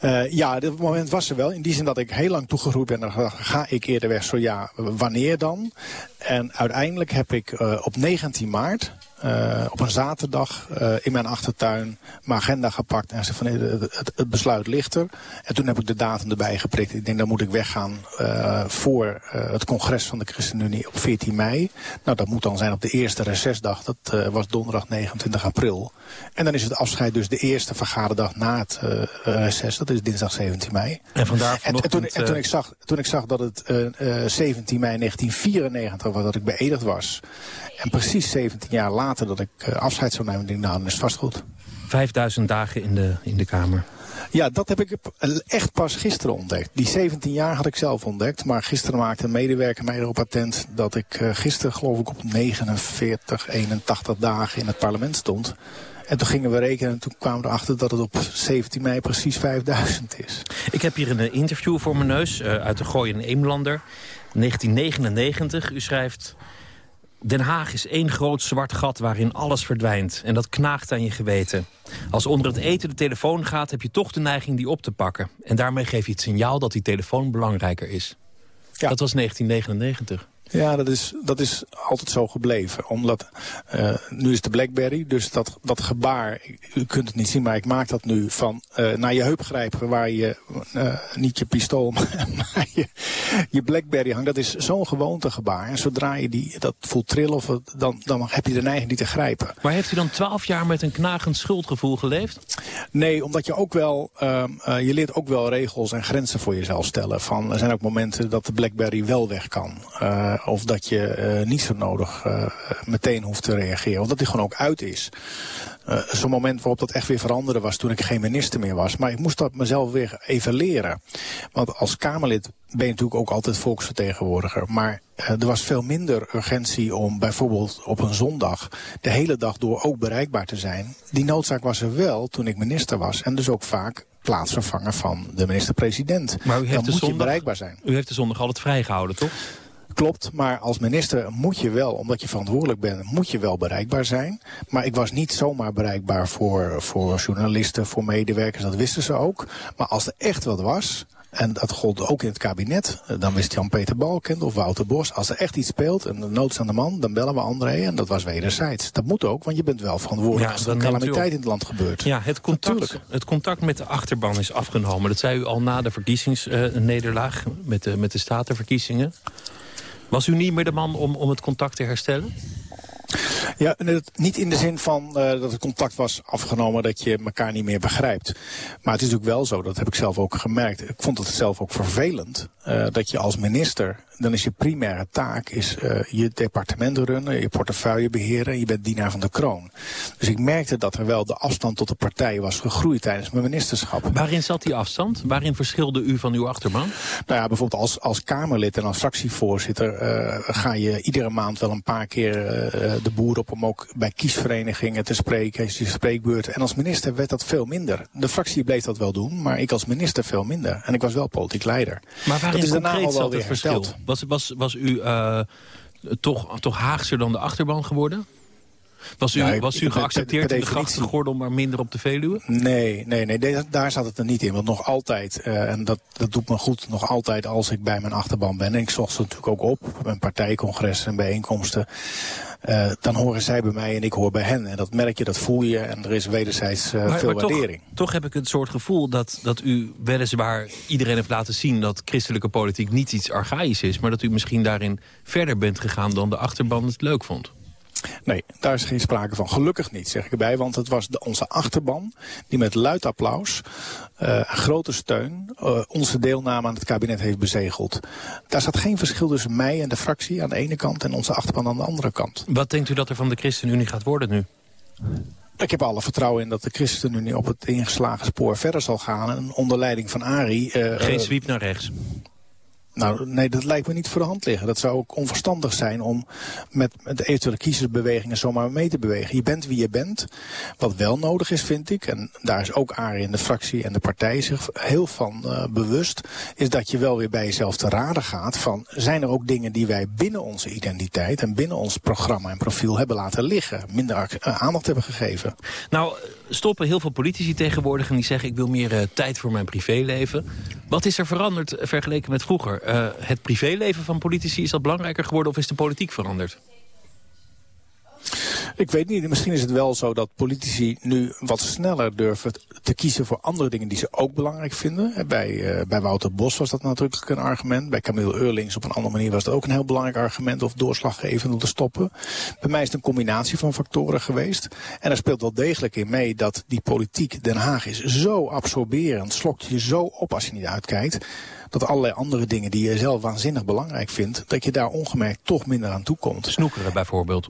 Speaker 27: Uh, ja, dat moment was er wel. In die zin dat ik heel lang toegeroepen ben. Dan ga ik eerder weg. Zo ja, wanneer dan? En uiteindelijk heb ik uh, op 19 maart uh, op een zaterdag uh, in mijn achtertuin mijn agenda gepakt en zei van het, besluit ligt er. En toen heb ik de datum erbij geprikt. Ik denk dan moet ik weggaan uh, voor het congres van de ChristenUnie op 14 mei. Nou dat moet dan zijn op de eerste recesdag. Dat was donderdag 29 april. En dan is het afscheid dus de eerste vergaderdag na het reces. Dat is dinsdag 17 mei.
Speaker 7: En vandaar
Speaker 27: en, en, toen, en toen, ik zag, toen ik zag dat het 17 mei 1994 was dat ik beëdigd was. En precies 17 jaar later dat ik uh, afscheid zou nemen, denk ik, nou, dan is het vastgoed.
Speaker 7: 5000 dagen in de, in de Kamer.
Speaker 27: Ja, dat heb ik echt pas gisteren ontdekt. Die 17 jaar had ik zelf ontdekt. Maar gisteren maakte een medewerker mij erop attent... dat ik uh, gisteren geloof ik op 49, 81 dagen in het parlement stond. En toen gingen we rekenen en toen kwamen we erachter dat het op 17 mei precies 5000 is.
Speaker 7: Ik heb hier een interview voor mijn neus uit de Gooi en Eemlander. 1999. U schrijft... Den Haag is één groot zwart gat waarin alles verdwijnt. En dat knaagt aan je geweten. Als onder het eten de telefoon gaat, heb je toch de neiging die op te pakken. En daarmee geef je het signaal dat die telefoon belangrijker is. Ja. Dat was 1999.
Speaker 27: Ja, dat is, dat is altijd zo gebleven. Omdat, uh, nu is de Blackberry, dus dat, dat gebaar, u kunt het niet zien, maar ik maak dat nu van uh, naar je heup grijpen waar je, uh, niet je pistool, maar je, je Blackberry hangt. Dat is zo'n gewoontegebaar. En zodra je die, dat voelt trillen, of dan, dan heb je de neiging die te grijpen.
Speaker 7: Maar heeft u dan twaalf jaar met een knagend schuldgevoel geleefd?
Speaker 27: Nee, omdat je ook wel, je leert ook wel regels en grenzen voor jezelf stellen. Van, er zijn ook momenten dat de Blackberry wel weg kan of dat je uh, niet zo nodig meteen hoeft te reageren. Of dat die gewoon ook uit is. Uh, Zo'n moment waarop dat echt weer veranderen was toen ik geen minister meer was. Maar ik moest dat mezelf weer even leren. Want als Kamerlid ben je natuurlijk ook altijd volksvertegenwoordiger. Maar uh, er was veel minder urgentie om bijvoorbeeld op een zondag de hele dag door ook bereikbaar te zijn. Die noodzaak was er wel toen ik minister was. En dus ook vaak plaatsvervanger van de minister-president.
Speaker 7: Maar u heeft
Speaker 27: Dan
Speaker 7: de
Speaker 27: moet
Speaker 7: zondag,
Speaker 27: je bereikbaar zijn.
Speaker 7: U heeft de zondag altijd vrijgehouden, toch?
Speaker 27: Klopt, maar als minister moet je wel, omdat je verantwoordelijk bent, moet je wel bereikbaar zijn. Maar ik was niet zomaar bereikbaar voor, voor journalisten, voor medewerkers, dat wisten ze ook. Maar als er echt wat was, en dat gold ook in het kabinet. Dan wist Jan-Peter Balkend of Wouter Bos. Als er echt iets speelt en de nood aan de man, dan bellen we André. En dat was wederzijds. Dat moet ook, want je bent wel verantwoordelijk
Speaker 7: Ja,
Speaker 27: als er een calamiteit in het land gebeurt.
Speaker 7: Ja, het contact, het contact met de achterban is afgenomen. Dat zei u al na de verkiezingsnederlaag met de, met de statenverkiezingen. Was u niet meer de man om, om het contact te herstellen?
Speaker 27: Ja, niet in de zin van uh, dat het contact was afgenomen dat je elkaar niet meer begrijpt. Maar het is natuurlijk wel zo, dat heb ik zelf ook gemerkt. Ik vond het zelf ook vervelend uh, dat je als minister dan is je primaire taak is, uh, je departement runnen, je portefeuille beheren en je bent dienaar van de kroon. Dus ik merkte dat er wel de afstand tot de partij was gegroeid tijdens mijn ministerschap.
Speaker 7: Waarin zat die afstand? Waarin verschilde u van uw achterban?
Speaker 27: Nou ja, bijvoorbeeld als, als Kamerlid en als fractievoorzitter uh, ga je iedere maand wel een paar keer uh, de boer op om ook bij kiesverenigingen te spreken, je spreekbeurt. En als minister werd dat veel minder. De fractie bleef dat wel doen, maar ik als minister veel minder. En ik was wel politiek leider.
Speaker 7: Maar waarin dat is daarna al wel weer het verschil? Hersteld. Was, was, was u uh, toch, toch Haagser dan de achterban geworden? Was u, ja, was u geaccepteerd in de grachtengordel, maar minder op de Veluwe?
Speaker 27: Nee, nee, nee, daar zat het er niet in. Want nog altijd, uh, en dat, dat doet me goed, nog altijd als ik bij mijn achterban ben... en ik zocht ze natuurlijk ook op, mijn partijcongressen en bijeenkomsten... Uh, dan horen zij bij mij en ik hoor bij hen. En dat merk je, dat voel je en er is wederzijds uh, maar, veel maar waardering.
Speaker 7: Toch, toch, heb ik het soort gevoel dat, dat u weliswaar iedereen heeft laten zien... dat christelijke politiek niet iets archaïs is... maar dat u misschien daarin verder bent gegaan dan de achterban het leuk vond.
Speaker 27: Nee, daar is geen sprake van. Gelukkig niet, zeg ik erbij. Want het was de, onze achterban die met luid applaus uh, grote steun uh, onze deelname aan het kabinet heeft bezegeld. Daar zat geen verschil tussen mij en de fractie aan de ene kant en onze achterban aan de andere kant.
Speaker 7: Wat denkt u dat er van de ChristenUnie gaat worden nu?
Speaker 27: Ik heb alle vertrouwen in dat de ChristenUnie op het ingeslagen spoor verder zal gaan. En onder leiding van Ari...
Speaker 7: Uh, Geen sweep naar rechts?
Speaker 27: Nou, nee, dat lijkt me niet voor de hand liggen. Dat zou ook onverstandig zijn om met, met eventuele kiezersbewegingen zomaar mee te bewegen. Je bent wie je bent. Wat wel nodig is, vind ik, en daar is ook Arie in de fractie en de partij zich heel van uh, bewust, is dat je wel weer bij jezelf te raden gaat van, zijn er ook dingen die wij binnen onze identiteit en binnen ons programma en profiel hebben laten liggen, minder uh, aandacht hebben gegeven?
Speaker 7: Nou, stoppen heel veel politici tegenwoordig en die zeggen ik wil meer uh, tijd voor mijn privéleven. Wat is er veranderd vergeleken met vroeger? Uh, het privéleven van politici, is dat belangrijker geworden of is de politiek veranderd?
Speaker 27: Ik weet niet, misschien is het wel zo dat politici nu wat sneller durven te kiezen voor andere dingen die ze ook belangrijk vinden. Bij, uh, bij Wouter Bos was dat natuurlijk een argument. Bij Camille Eurlings op een andere manier was dat ook een heel belangrijk argument of doorslaggevend om te stoppen. Bij mij is het een combinatie van factoren geweest. En er speelt wel degelijk in mee dat die politiek Den Haag is zo absorberend, slokt je zo op als je niet uitkijkt dat allerlei andere dingen die je zelf waanzinnig belangrijk vindt... dat je daar ongemerkt toch minder aan toe komt.
Speaker 7: Snoekeren bijvoorbeeld.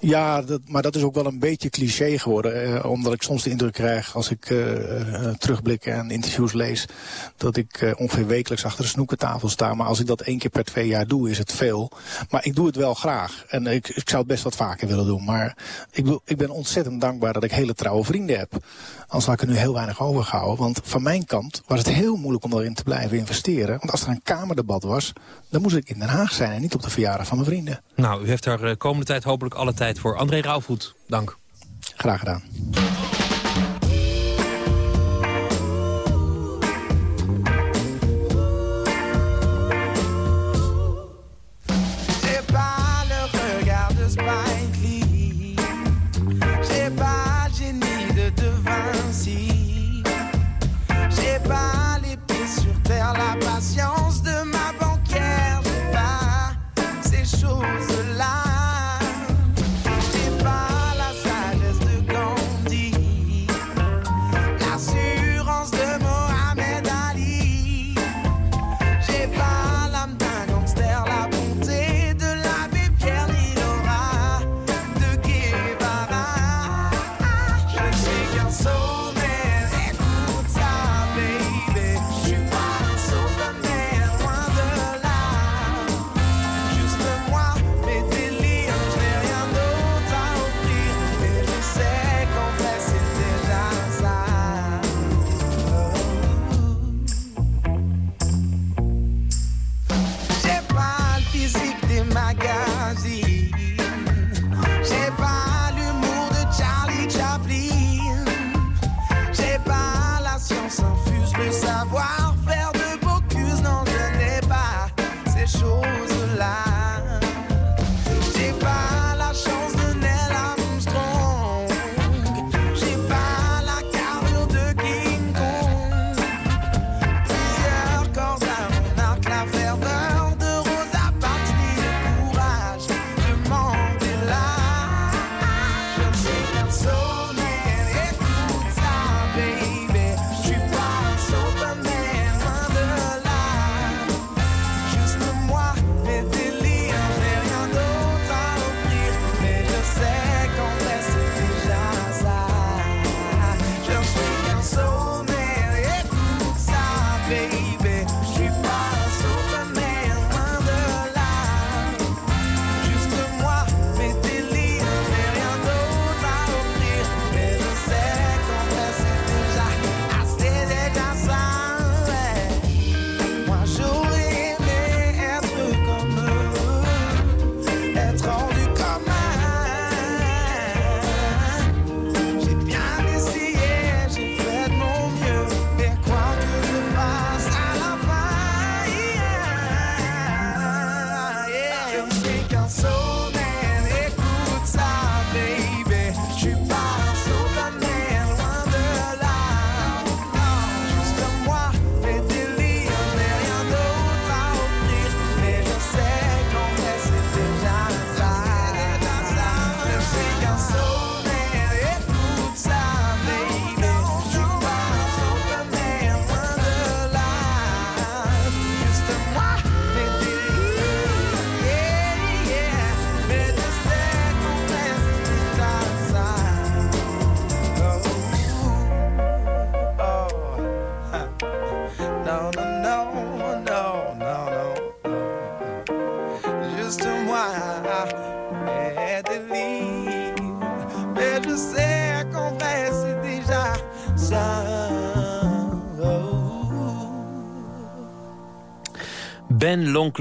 Speaker 27: Ja, dat, maar dat is ook wel een beetje cliché geworden. Eh, omdat ik soms de indruk krijg als ik uh, terugblik en interviews lees... dat ik uh, ongeveer wekelijks achter de snoekentafel sta. Maar als ik dat één keer per twee jaar doe, is het veel. Maar ik doe het wel graag. En ik, ik zou het best wat vaker willen doen. Maar ik, ik ben ontzettend dankbaar dat ik hele trouwe vrienden heb. Anders had ik er nu heel weinig overgehouden. Want van mijn kant was het heel moeilijk om erin te blijven investeren. Want als er een Kamerdebat was, dan moest ik in Den Haag zijn... en niet op de verjaardag van mijn vrienden.
Speaker 7: Nou, u heeft daar komende tijd hopelijk alle tijd voor. André Rauwvoet, dank.
Speaker 27: Graag gedaan.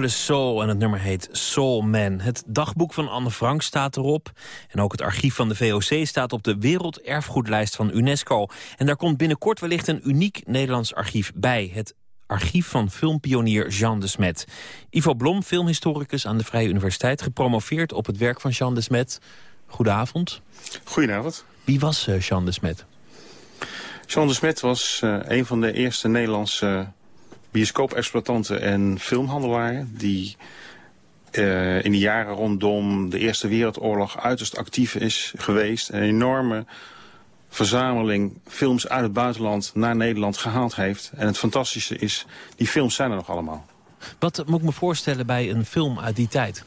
Speaker 7: Soul en het nummer heet Soul Man. Het dagboek van Anne Frank staat erop. En ook het archief van de VOC staat op de werelderfgoedlijst van UNESCO. En daar komt binnenkort wellicht een uniek Nederlands archief bij. Het archief van filmpionier Jean de Smet. Ivo Blom, filmhistoricus aan de Vrije Universiteit... gepromoveerd op het werk van Jean de Smet. Goedenavond.
Speaker 28: Goedenavond.
Speaker 7: Wie was uh, Jean de Smet?
Speaker 28: Jean de Smet was uh, een van de eerste Nederlandse bioscoop-exploitanten en filmhandelaren... die uh, in de jaren rondom de Eerste Wereldoorlog uiterst actief is geweest. Een enorme verzameling films uit het buitenland naar Nederland gehaald heeft. En het fantastische is, die films zijn er nog allemaal.
Speaker 7: Wat moet ik me voorstellen bij een film uit die tijd?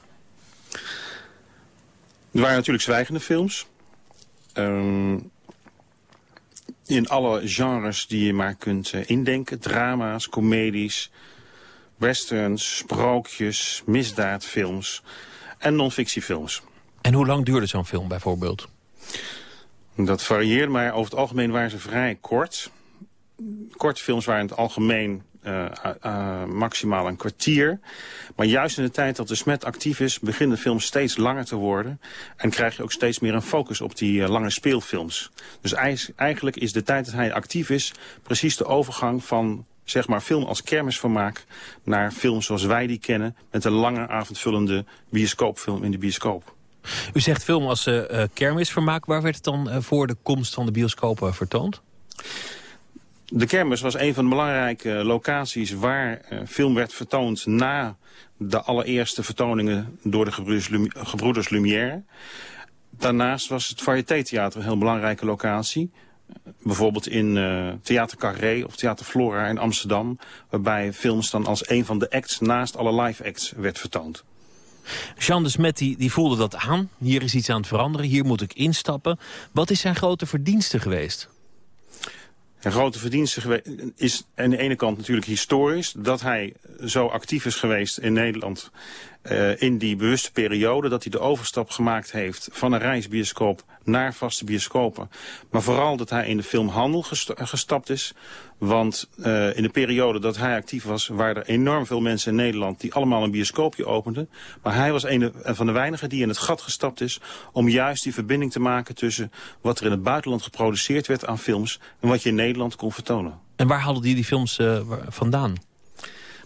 Speaker 28: Er waren natuurlijk zwijgende films. Um, in alle genres die je maar kunt uh, indenken. Drama's, comedies, westerns, sprookjes, misdaadfilms en non-fictiefilms.
Speaker 7: En hoe lang duurde zo'n film bijvoorbeeld?
Speaker 28: Dat varieert, maar over het algemeen waren ze vrij kort. Korte films waren in het algemeen uh, uh, maximaal een kwartier. Maar juist in de tijd dat de smet actief is... beginnen de films steeds langer te worden. En krijg je ook steeds meer een focus op die lange speelfilms. Dus eigenlijk is de tijd dat hij actief is... precies de overgang van zeg maar, film als kermisvermaak... naar film zoals wij die kennen... met een lange avondvullende bioscoopfilm in de bioscoop.
Speaker 7: U zegt film als kermisvermaak. Waar werd het dan voor de komst van de bioscopen vertoond?
Speaker 28: De kermis was een van de belangrijke locaties waar uh, film werd vertoond na de allereerste vertoningen door de gebroeders, Lum gebroeders Lumière. Daarnaast was het Variété Theater een heel belangrijke locatie. Bijvoorbeeld in uh, Theater Carré of Theater Flora in Amsterdam. Waarbij films dan als een van de acts naast alle live acts werd vertoond.
Speaker 7: Jean de die voelde dat aan. Hier is iets aan het veranderen, hier moet ik instappen. Wat is zijn grote verdienste geweest?
Speaker 28: Een grote verdienste is aan de ene kant natuurlijk historisch... dat hij zo actief is geweest in Nederland uh, in die bewuste periode... dat hij de overstap gemaakt heeft van een reisbioscoop naar vaste bioscopen. Maar vooral dat hij in de filmhandel gest gestapt is. Want uh, in de periode dat hij actief was... waren er enorm veel mensen in Nederland die allemaal een bioscoopje openden. Maar hij was een van de weinigen die in het gat gestapt is... om juist die verbinding te maken tussen wat er in het buitenland geproduceerd werd aan films... en wat je in Nederland kon vertonen.
Speaker 7: En waar haalden die die films uh, vandaan?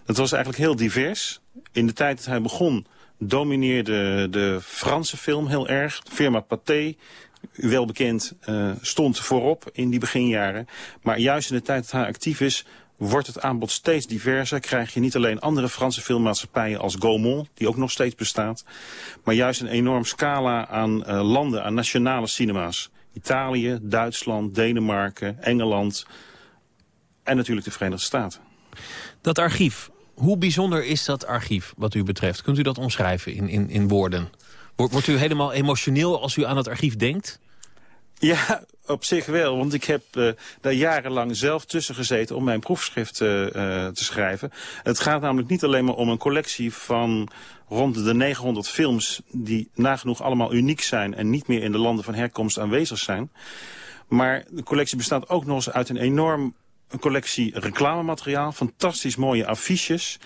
Speaker 28: Dat was eigenlijk heel divers. In de tijd dat hij begon domineerde de Franse film heel erg. Firma Pathé, wel bekend, uh, stond voorop in die beginjaren. Maar juist in de tijd dat hij actief is wordt het aanbod steeds diverser. Krijg je niet alleen andere Franse filmmaatschappijen als Gaumont, die ook nog steeds bestaat. Maar juist een enorm scala aan uh, landen, aan nationale cinema's. Italië, Duitsland, Denemarken, Engeland en natuurlijk de Verenigde Staten.
Speaker 7: Dat archief, hoe bijzonder is dat archief wat u betreft? Kunt u dat omschrijven in, in, in woorden? Wordt, u helemaal emotioneel als u aan het archief denkt?
Speaker 28: Ja, op zich wel, want ik heb uh, daar jarenlang zelf tussen gezeten om mijn proefschrift uh, uh, te schrijven. Het gaat namelijk niet alleen maar om een collectie van rond de 900 films die nagenoeg allemaal uniek zijn en niet meer in de landen van herkomst aanwezig zijn. Maar de collectie bestaat ook nog eens uit een enorm een collectie reclamemateriaal, fantastisch mooie affiches,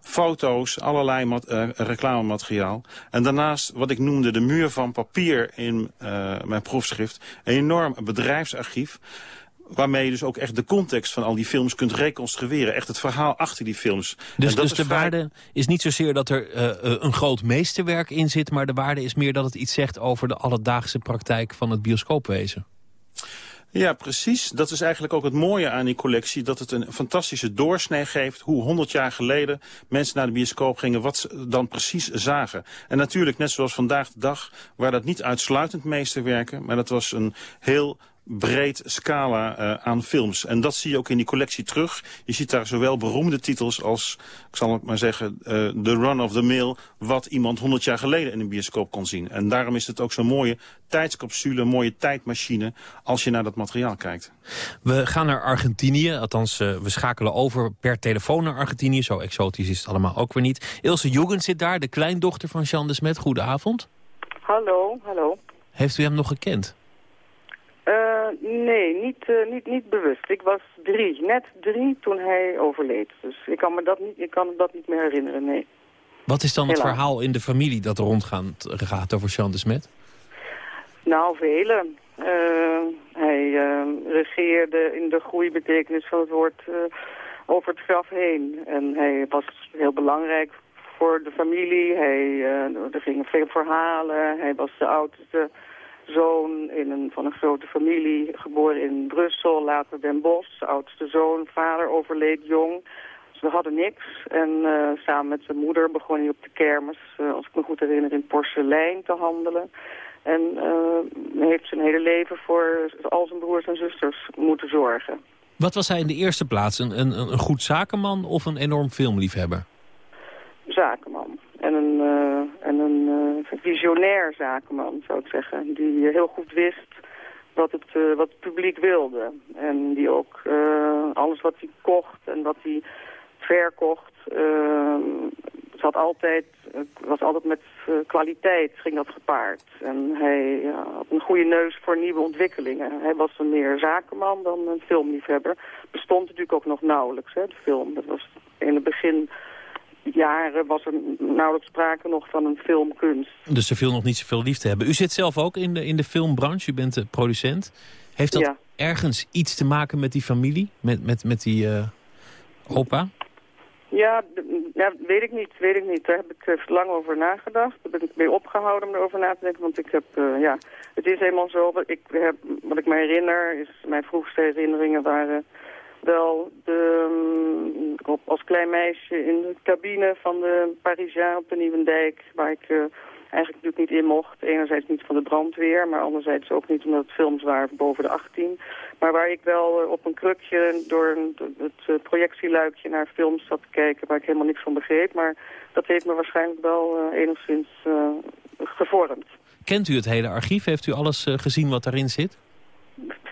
Speaker 28: foto's, allerlei uh, reclamemateriaal. En daarnaast wat ik noemde de muur van papier in uh, mijn proefschrift, een enorm bedrijfsarchief waarmee je dus ook echt de context van al die films kunt reconstrueren. Echt het verhaal achter die films.
Speaker 7: Dus, dus de vrij... waarde is niet zozeer dat er uh, een groot meesterwerk in zit... maar de waarde is meer dat het iets zegt over de alledaagse praktijk van het bioscoopwezen.
Speaker 28: Ja, precies. Dat is eigenlijk ook het mooie aan die collectie. Dat het een fantastische doorsnee geeft. Hoe honderd jaar geleden mensen naar de bioscoop gingen. Wat ze dan precies zagen. En natuurlijk, net zoals vandaag de dag. Waar dat niet uitsluitend meesterwerken. Maar dat was een heel breed scala uh, aan films. En dat zie je ook in die collectie terug. Je ziet daar zowel beroemde titels als, ik zal het maar zeggen, uh, The Run of the Mill... wat iemand 100 jaar geleden in een bioscoop kon zien. En daarom is het ook zo'n mooie tijdscapsule, een mooie tijdmachine... als je naar dat materiaal kijkt.
Speaker 7: We gaan naar Argentinië, althans uh, we schakelen over per telefoon naar Argentinië. Zo exotisch is het allemaal ook weer niet. Ilse Jugend zit daar, de kleindochter van Jean de Smet. Goedenavond.
Speaker 29: Hallo, hallo.
Speaker 7: Heeft u hem nog gekend?
Speaker 29: Uh, nee, niet, uh, niet, niet bewust. Ik was drie, net drie toen hij overleed. Dus ik kan me dat niet, ik kan me dat niet meer herinneren, nee.
Speaker 7: Wat is dan het verhaal in de familie dat rondgaat gaat over Jean de Smet?
Speaker 29: Nou, vele. Uh, hij regeerde in de groeibetekenis van het woord over het graf heen. En hij was heel belangrijk voor de familie. Hij, er gingen veel verhalen. Hij was de oudste zoon in een, van een grote familie, geboren in Brussel, later Den Bosch. Oudste zoon, vader overleed jong. Dus we hadden niks. En uh, samen met zijn moeder begon hij op de kermis, uh, als ik me goed herinner, in porselein te handelen. En uh, heeft zijn hele leven voor al zijn broers en zusters moeten zorgen.
Speaker 7: Wat was hij in de eerste plaats? Een, een, een goed zakenman of een enorm filmliefhebber?
Speaker 29: Zakenman. En een, en een uh, visionair zakenman, zou ik zeggen. Die heel goed wist wat het, uh, wat het publiek wilde. En die ook alles wat hij kocht en wat hij verkocht... zat altijd, was altijd met kwaliteit ging dat gepaard. En hij had een goede neus voor nieuwe ontwikkelingen. Hij was een meer zakenman dan een filmliefhebber. Bestond natuurlijk ook nog nauwelijks, hè, de film. Dat was in het begin jaren was er nauwelijks sprake nog van een filmkunst.
Speaker 7: Dus er viel nog niet zoveel liefde hebben. U zit zelf ook in de, in de filmbranche, u bent de producent. Heeft dat ergens iets te maken met die familie, met, met, met die uh, opa?
Speaker 29: Ja, ja, weet ik niet, weet ik niet. Daar heb ik uh, lang over nagedacht. Daar ben ik mee opgehouden om erover na te denken. Want ik heb, uh, ja, het is helemaal zo. Wat ik, heb, wat ik me herinner, is mijn vroegste herinneringen waren wel de, mm, als klein meisje in de cabine van de Parisien op de Nieuwendijk, waar ik uh, eigenlijk natuurlijk niet in mocht. Enerzijds niet van de brandweer, maar anderzijds ook niet omdat het films waren boven de 18. Maar waar ik wel uh, op een krukje door het uh, projectieluikje naar films zat te kijken, waar ik helemaal niks van begreep. Maar dat heeft me waarschijnlijk wel enigszins gevormd.
Speaker 7: Kent u het hele archief? Heeft u alles gezien wat daarin zit?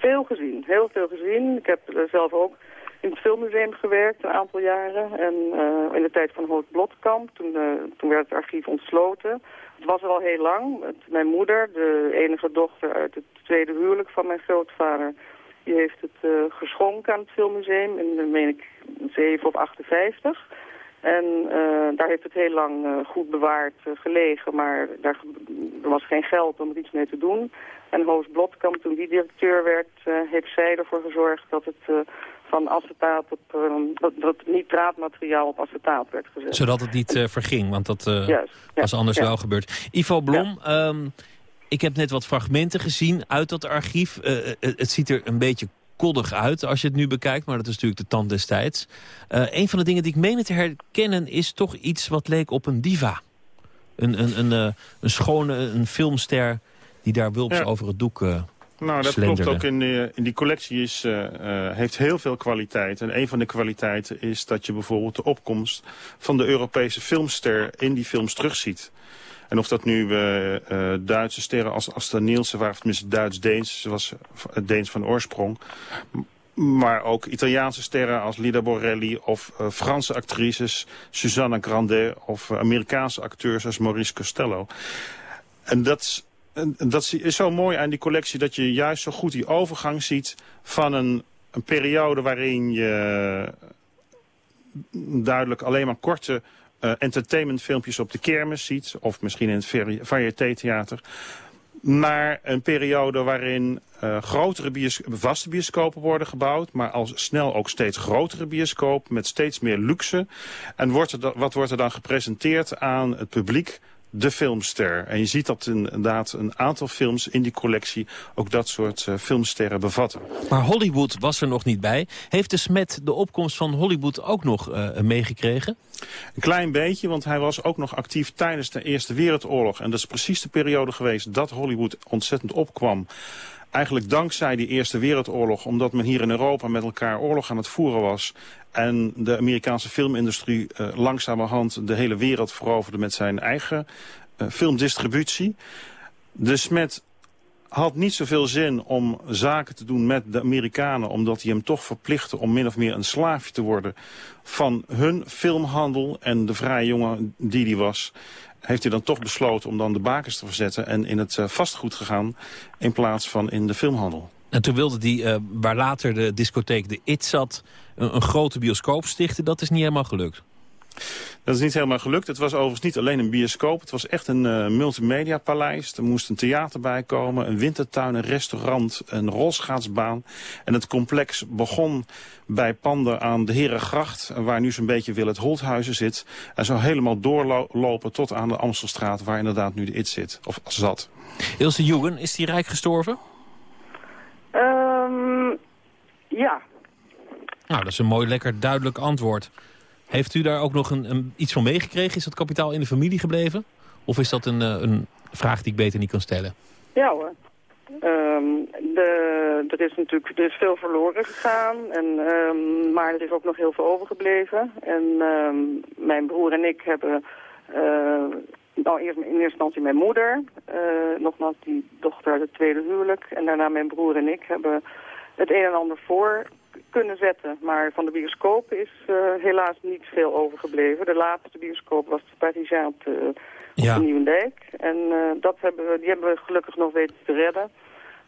Speaker 29: Veel gezien, heel veel gezien. Ik heb uh, zelf ook in het filmmuseum gewerkt een aantal jaren. En uh, in de tijd van Hoot Blotkamp, toen, uh, toen werd het archief ontsloten. Het was er al heel lang. Mijn moeder, de enige dochter uit het tweede huwelijk van mijn grootvader... die heeft het geschonken aan het filmmuseum in, meen ik, 7 of 58... En uh, daar heeft het heel lang uh, goed bewaard uh, gelegen, maar daar, er was geen geld om er iets mee te doen. En Hoos Blotkamp, toen die directeur werd, heeft zij ervoor gezorgd dat het van acetaat op, dat, dat nitraatmateriaal op acetaat werd gezet.
Speaker 7: Zodat het niet verging, want dat was anders wel gebeurd. Ivo Blom, ja. um, ik heb net wat fragmenten gezien uit dat archief. het ziet er een beetje koddig uit als je het nu bekijkt. Maar dat is natuurlijk de tand destijds. Uh, een van de dingen die ik meen te herkennen is toch iets wat leek op een diva. Een, een, een, uh, een schone een filmster die daar wulps ja. over het doek uh,
Speaker 28: Nou, dat
Speaker 7: slenderde.
Speaker 28: klopt ook. In, in die collectie is, heeft heel veel kwaliteit. En een van de kwaliteiten is dat je bijvoorbeeld de opkomst van de Europese filmster in die films terugziet. En of dat nu uh, uh, Duitse sterren als Asta Nielsen waren, of tenminste Duits-Deens, ze was Deens van oorsprong. Maar ook Italiaanse sterren als Lida Borelli of Franse actrices Susanna Grandet of Amerikaanse acteurs als Maurice Costello. En dat, dat is zo mooi aan die collectie dat je juist zo goed die overgang ziet van een, een periode waarin je duidelijk alleen maar korte uh, entertainmentfilmpjes op de kermis ziet. Of misschien in het variété-theater. Naar een periode waarin uh, grotere vaste bioscopen worden gebouwd. Maar al snel ook steeds grotere bioscopen met steeds meer luxe. En wordt er, wat wordt er dan gepresenteerd aan het publiek? De filmster. En je ziet dat inderdaad een aantal films in die collectie ook dat soort uh, filmsterren bevatten.
Speaker 7: Maar Hollywood was er nog niet bij. Heeft de Smet de opkomst van Hollywood ook nog uh, meegekregen?
Speaker 28: Een klein beetje, want hij was ook nog actief tijdens de Eerste Wereldoorlog. En dat is precies de periode geweest dat Hollywood ontzettend opkwam. Eigenlijk dankzij die Eerste Wereldoorlog, omdat men hier in Europa met elkaar oorlog aan het voeren was. En de Amerikaanse filmindustrie uh, langzamerhand de hele wereld veroverde met zijn eigen uh, filmdistributie. De Smet had niet zoveel zin om zaken te doen met de Amerikanen... omdat hij hem toch verplichtte om min of meer een slaafje te worden... van hun filmhandel en de vrije jongen die hij was... heeft hij dan toch besloten om dan de bakens te verzetten... en in het uh, vastgoed gegaan in plaats van in de filmhandel.
Speaker 7: En toen wilde die, uh, waar later de discotheek de It zat... Een grote bioscoop stichten. Dat is niet helemaal gelukt.
Speaker 28: Dat is niet helemaal gelukt. Het was overigens niet alleen een bioscoop. Het was echt een uh, multimedia paleis. Er moest een theater bij komen, een wintertuin, een restaurant, een rolschaatsbaan. En het complex begon bij panden aan de Herengracht... waar nu zo'n beetje Willet Holthuizen zit. En zou helemaal doorlopen tot aan de Amstelstraat... waar inderdaad nu de IT zit, of zat.
Speaker 7: Ilse Joegen, is die rijk gestorven?
Speaker 29: Um, ja.
Speaker 7: Nou, dat is een mooi, lekker duidelijk antwoord. Heeft u daar ook nog een, iets van meegekregen? Is dat kapitaal in de familie gebleven? Of is dat een, eh, een vraag die ik beter niet kan stellen?
Speaker 29: Ja hoor. Um, de, er is natuurlijk veel verloren gegaan, en, um, maar er is ook nog heel veel overgebleven. En um, mijn broer en ik hebben, uh, nou eerst in eerste instantie mijn moeder, uh, nogmaals die dochter uit het tweede huwelijk. En daarna mijn broer en ik hebben het een en ander voor kunnen zetten. Maar van de bioscoop is uh, helaas niet veel overgebleven. De laatste bioscoop was de Parisien op de, ja. op de Nieuwendijk. En uh, dat hebben we, die hebben we gelukkig nog weten te redden.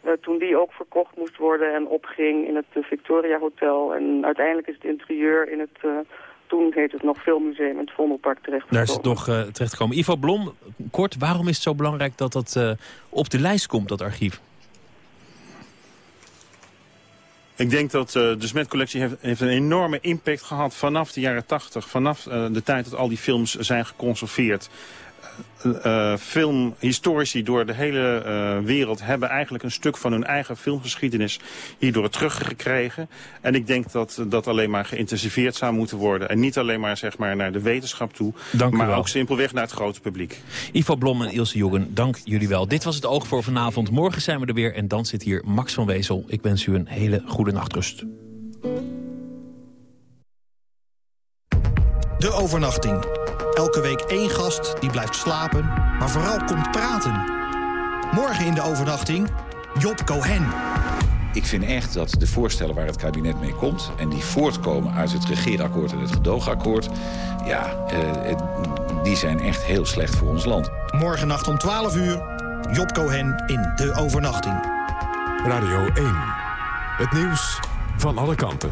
Speaker 29: Uh, toen die ook verkocht moest worden en opging in het Victoria Hotel. En uiteindelijk is het interieur in het... toen heet het nog Filmmuseum in het Vondelpark terechtgekomen.
Speaker 7: Daar is het nog uh, terechtgekomen. Ivo Blom, kort, waarom is het zo belangrijk dat dat uh, op de lijst komt, dat archief?
Speaker 28: Ik denk dat uh, de Smet-collectie heeft, heeft, een enorme impact gehad vanaf de jaren 80. Vanaf uh, de tijd dat al die films zijn geconserveerd. Uh, filmhistorici door de hele uh, wereld hebben eigenlijk een stuk van hun eigen filmgeschiedenis hierdoor teruggekregen. En ik denk dat dat alleen maar geïntensiveerd zou moeten worden. En niet alleen maar, zeg maar naar de wetenschap toe,
Speaker 7: dank
Speaker 28: maar ook simpelweg naar het grote publiek.
Speaker 7: Ivo Blom en Ilse Joegen, dank jullie wel. Dit was het Oog voor vanavond. Morgen zijn we er weer en dan zit hier Max van Wezel. Ik wens u een hele goede nachtrust.
Speaker 30: De overnachting. Elke week één gast die blijft slapen, maar vooral komt praten. Morgen in de overnachting, Job Cohen.
Speaker 31: Ik vind echt dat de voorstellen waar het kabinet mee komt... en die voortkomen uit het regeerakkoord en het gedoogakkoord... ja, uh, die zijn echt heel slecht voor ons land.
Speaker 30: Morgen nacht om 12 uur, Job Cohen in De Overnachting.
Speaker 5: Radio 1. Het nieuws van alle kanten.